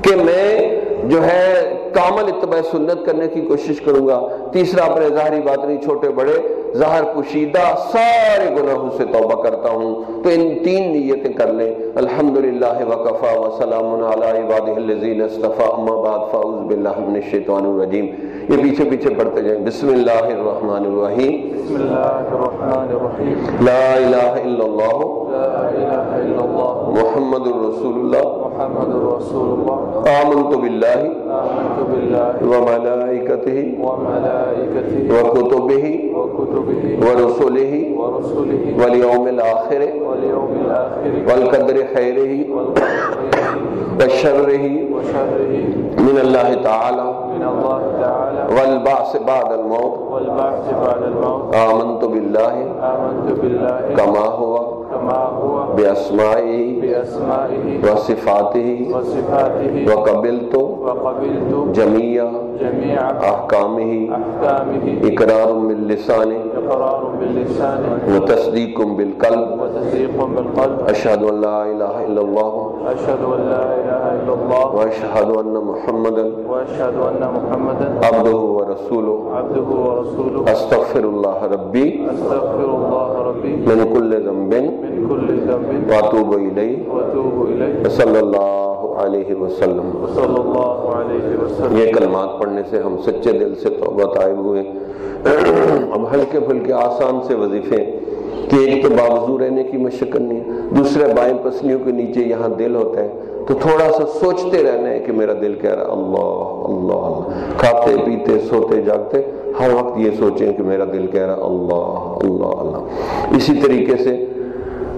Speaker 1: کہ میں جو ہے کامل اتباع سنت کرنے کی کوشش کروں گا۔ تیسرا اپنے ظاہری بات نہیں چھوٹے بڑے ظاہر پوشیدہ سارے گناہوں سے توبہ کرتا ہوں۔ تو ان تین نیتیں کر لیں۔ وسلام علی عبادہ الذین اصطفى اما بعد فاعوذ باللہ من الشیطان الرجیم۔ یہ پیچھے پیچھے پڑھتے جائیں۔ بسم اللہ الرحمن الرحیم۔
Speaker 2: بسم اللہ الرحمن الرحیم۔
Speaker 1: لا الہ الا اللہ۔
Speaker 2: لا الہ الا اللہ۔
Speaker 1: محمد الرسول اللہ
Speaker 2: محمد رسول اللہ
Speaker 1: آمنت باللہ.
Speaker 2: آمنت باللہ
Speaker 1: وملائکتہ
Speaker 2: وملائکتہ
Speaker 1: وکتبہ
Speaker 2: وكتبه
Speaker 1: ورسله
Speaker 2: ورسله
Speaker 1: واليوم الآخر
Speaker 2: واليوم الآخر
Speaker 1: والقدر خيره وشره
Speaker 2: وشره
Speaker 1: من الله تعالى
Speaker 2: من الله تعالى
Speaker 1: والبعث بعد الموت.
Speaker 2: والبعث بعد الموت.
Speaker 1: آمنت بالله
Speaker 2: آمنت بالله
Speaker 1: كما هو
Speaker 2: هو
Speaker 1: بأسمائه
Speaker 2: بأسمائه
Speaker 1: وصفاته
Speaker 2: وصفاته
Speaker 1: وقبلت
Speaker 2: وقبلت
Speaker 1: جميع أحكامه
Speaker 2: أحكامه
Speaker 1: إقرار من لسانه
Speaker 2: إقرار باللسان
Speaker 1: وتصديق بالقلب
Speaker 2: وتصديق بالقلب
Speaker 1: أشهد أن لا إله إلا الله
Speaker 2: أشهد أن لا إله إلا الله
Speaker 1: وأشهد أن محمدا
Speaker 2: وأشهد أن محمدا
Speaker 1: عبده ورسوله.
Speaker 2: عبده ورسوله.
Speaker 1: استغفر الله ربي
Speaker 2: أستغفر الله ربي
Speaker 1: من كل ذنب
Speaker 2: من كل ذنب وأتوب إليه.
Speaker 1: اللہ علیہ وسلم۔ یہ کلمات پڑھنے سے ہم سچے دل سے توبہ طائب ہوئے۔ اب ہلکے پھلکے آسان سے وظیفے۔ کہ ایک تو باوضو رہنے کی مشقت نہیں ہے۔ دوسرے بائیں پسلیوں کے نیچے یہاں دل ہوتا ہے۔ تو تھوڑا سا سوچتے رہنا ہے کہ میرا دل کہہ رہا ہے اللہ اللہ اللہ۔ کھاتے پیتے سوتے جاگتے ہر وقت یہ سوچیں کہ میرا دل کہہ رہا ہے اللہ اللہ اللہ۔ اسی طریقے سے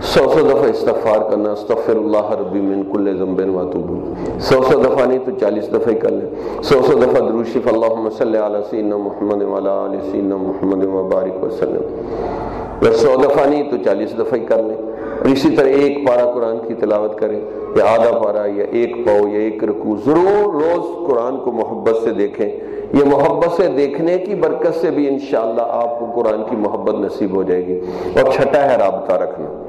Speaker 1: سو سو دفعہ استغفار کرنا، استغفر اللہ ربی من کل ذنب واتوب سو سو دفعہ نہیں تو چالیس دفعہ ہی کر لیں سو سو دفعہ درود شریف، اللہم صلی علی سیدنا محمد وعلی آل سیدنا محمد وبارک وسلم۔ اگر سو دفعہ نہیں تو چالیس دفعہ ہی کر لیں اور اسی طرح ایک پارا قرآن کی تلاوت کریں یا آدھا پارا یا ایک پاؤ، یا ایک رکوع۔ ضرور روز قرآن کو محبت سے دیکھیں۔ یہ محبت سے دیکھنے کی برکت سے بھی انشاءاللہ آپ کو قرآن کی محبت نصیب ہو جائے گی۔ اور چھٹا ہے رابطہ رکھنا۔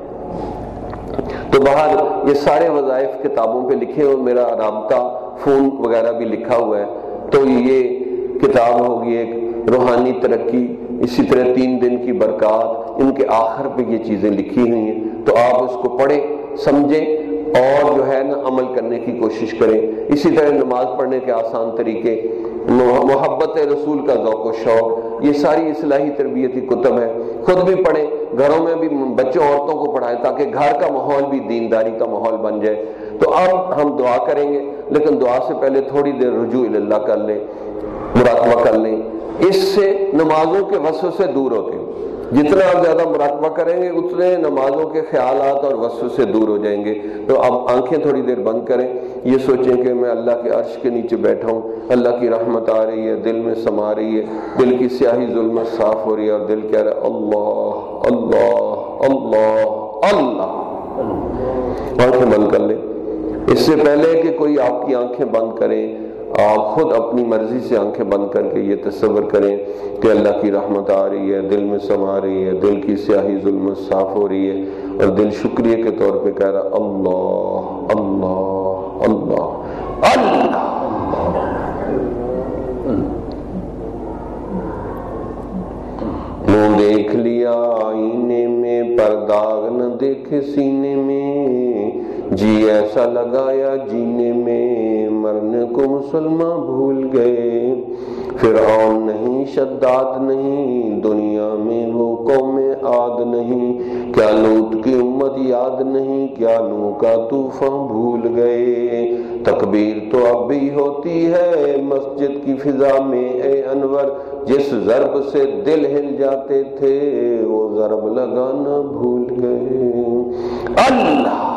Speaker 1: تو باہر یہ سارے وظائف کتابوں پہ لکھے اور میرا رابطہ فون وغیرہ بھی لکھا ہوا ہے۔ تو یہ کتاب ہوگی ایک روحانی ترقی، اسی طرح تین دن کی برکات، ان کے آخر پہ یہ چیزیں لکھی ہوئی ہیں۔ تو آپ اس کو پڑھیں، سمجھیں اور جو ہے نا عمل کرنے کی کوشش کریں۔ اسی طرح نماز پڑھنے کے آسان طریقے محبت رسول کا ذوق و شوق، یہ ساری اصلاحی تربیتی کتب ہے خود بھی پڑھیں، گھروں میں بھی بچوں، عورتوں کو پڑھائیں تاکہ گھر کا ماحول بھی دینداری کا ماحول بن جائے۔ تو اب ہم دعا کریں گے، لیکن دعا سے پہلے تھوڑی دیر رجوع اللہ کر لیں، مراقبہ کر لیں۔ اس سے نمازوں کے وسو سے دور ہوتے ہیں۔ جتنا آپ زیادہ مراقبہ کریں گے، اتنے نمازوں کے خیالات اور وسو سے دور ہو جائیں گے۔ تو اب آنکھیں تھوڑی دیر بند کریں۔ یہ سوچیں کہ میں اللہ کے عرش کے نیچے بیٹھا ہوں، اللہ کی رحمت آ رہی ہے، دل میں سما رہی ہے، دل کی سیاہی ظلمت صاف ہو رہی ہے اور دل کہہ رہا ہے، اللہ اللہ اللہ اللہ۔ آنکھیں بند کر لیں۔ اس سے پہلے کہ کوئی آپ کی آنکھیں بند کریں آپ خود اپنی مرضی سے آنکھیں بند کر کے یہ تصور کریں کہ اللہ کی رحمت آ رہی ہے، دل میں سما رہی ہے، دل کی سیاہی ظلم صاف ہو رہی ہے اور دل شکریہ کے طور پہ کہہ رہا، اللہ اللہ اللہ اللہ۔ منہ دیکھ لیا آئینے میں، پرداغ نہ دیکھ سینے میں۔ جی ایسا لگایا جینے میں مرنے کو مسلمان بھول گئے۔ فرعون نہیں، شداد نہیں، دنیا میں وہ قوم آد نہیں۔ کیا لوت کی امت یاد نہیں، کیا لو کا طوفان بھول گئے۔ تکبیر تو اب بھی ہوتی ہے مسجد کی فضا میں، اے انور۔ جس ضرب سے دل ہل جاتے تھے، وہ ضرب لگانا بھول گئے۔ اللہ!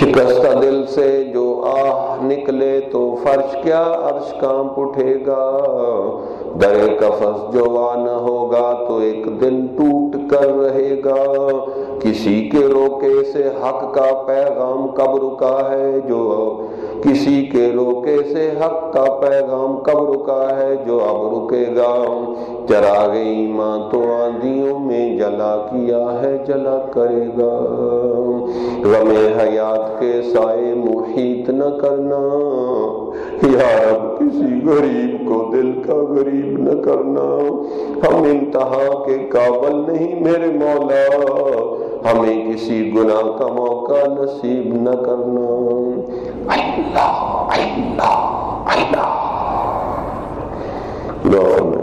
Speaker 1: شکستہ دل سے جو آہ نکلے تو فرش کیا عرش کانپ اٹھے گا؟ در کفس جو نہ ہوگا تو ایک دن ٹوٹ کر رہے گا۔ کسی کے روکے سے حق کا پیغام کب رکا ہے جو کسی کے روکے سے حق کا پیغام کب رکا ہے جو اب رکے گا؟ چرا گئی ماں تو آندھیوں میں جلا کیا ہے جلا کرے گا غم حیات کے سائے محیط نہ کرنا یا رب کسی غریب کو دل کا غریب نہ کرنا ہم انتہا کے قابل نہیں میرے مولا ہمیں کسی گناہ کا موقع نصیب نہ کرنا اللہ اللہ اللہ دعا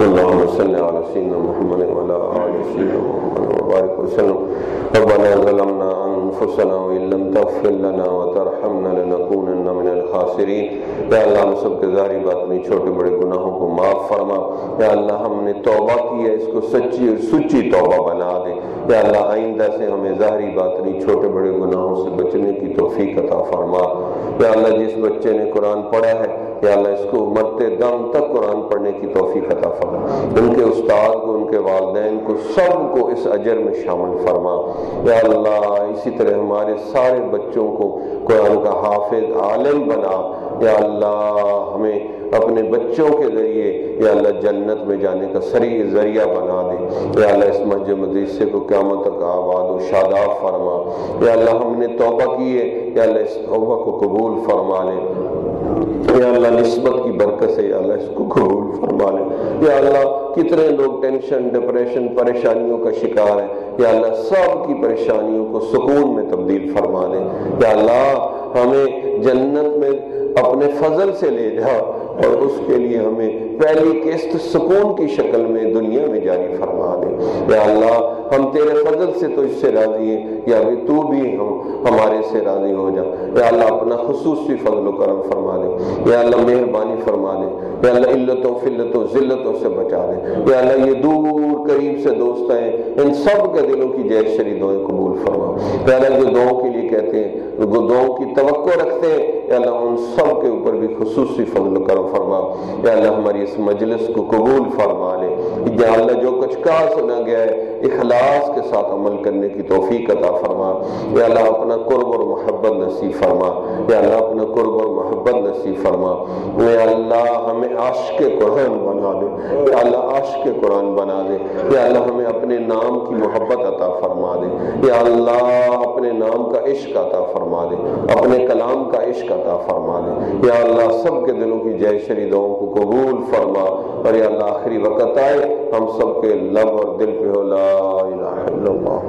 Speaker 1: اللهم صل على سيدنا محمد وعلى آل سيدنا محمد وبارك وسلم. ربنا ظلمنا أنفسنا وإن لم تغفر لنا وترحمنا لنكونن من الخاسرين. یا اللہ ہم سب کے ظاہری بات نہیں چھوٹے بڑے گناہوں کو معاف فرما. یا اللہ ہم نے توبہ کی ہے، اس کو سچی اور سچی توبہ بنا دے یا اللہ آئندہ سے ہمیں ظاہری بات چھوٹے بڑے گناہوں سے بچنے کی توفیق عطا فرما۔ یا اللہ، جس بچے نے قرآن پڑھا ہے، یا اللہ، اس کو مرتے دم تک قرآن پڑھنے کی توفیق عطا فرما۔ ان کے استاد کو، ان کے والدین کو، سب کو اس اجر میں شامل فرما۔ یا اللہ، اسی طرح ہمارے سارے بچوں کو قرآن کا حافظ، عالم بنا۔ یا اللہ، ہمیں اپنے بچوں کے ذریعے یا اللہ جنت میں جانے کا سری ذریعہ بنا دے۔ یا اللہ اس مسجد مدرسے کو قیامت تک آباد و شاداب فرما۔ یا اللہ، ہم نے توبہ کی ہے۔ یا اللہ اس توبہ کو قبول فرما لے۔ یا اللہ، نسبت کی برکت سے یا اللہ اس کو قبول فرما لے۔ یا اللہ، کتنے لوگ ٹینشن، ڈپریشن، پریشانیوں کا شکار ہیں۔ یا اللہ سب کی پریشانیوں کو سکون میں تبدیل فرما لے۔ یا اللہ، ہمیں جنت میں اپنے فضل سے لے جا اور اس کے لیے ہمیں پہلی قسط سکون کی شکل میں دنیا میں جاری فرما دے۔ یا اللہ، ہم تیرے فضل سے تو اس سے راضی ہیں، یا بھی تو بھی ہم ہمارے سے راضی ہو جا۔ یا اللہ، اپنا خصوصی فضل و کرم فرما دے۔ یا اللہ، مہربانی فرما دے۔ یا اللہ، علتوں، فلتوں، ذلتوں سے بچا دے۔ یا اللہ، یہ دور قریب سے دوست ہیں ان سب کے دلوں کی جے شری دعائیں قبول فرما۔ یا اللہ، جو دعاؤں کے لیے کہتے ہیں، جو دعاؤں کی توقع رکھتے ہیں، یا اللہ، ان سب کے اوپر بھی خصوصی فضل و کرم فرما۔ یا اللہ، ہماری اس مجلس کو قبول فرما لے۔ یا اللہ، جو کچھ کہا سنا گیا ہے، اخلاص کے ساتھ عمل کرنے کی توفیق عطا فرما۔ یا اللہ، اپنا قرب اور محبت نصیب فرما۔ یا اللہ، اپنا قرب اور محبت نصیب فرما۔ یا اللہ، ہمیں عاشق قرآن بنا دے۔ یا اللہ، عاشق قرآن بنا دے۔ یا اللہ، ہمیں اپنے نام کی محبت عطا فرما دے۔ یا اللہ، اپنے نام کا عشق عطا فرما دے۔ اپنے کلام کا عشق عطا فرما دے۔ یا اللہ، سب کے دلوں کی جے شریدوں کو قبول فرما فرما اور یا اللہ آخری وقت آئے، ہم سب کے لب اور دل پہ ہو، لا الہ الا اللہ۔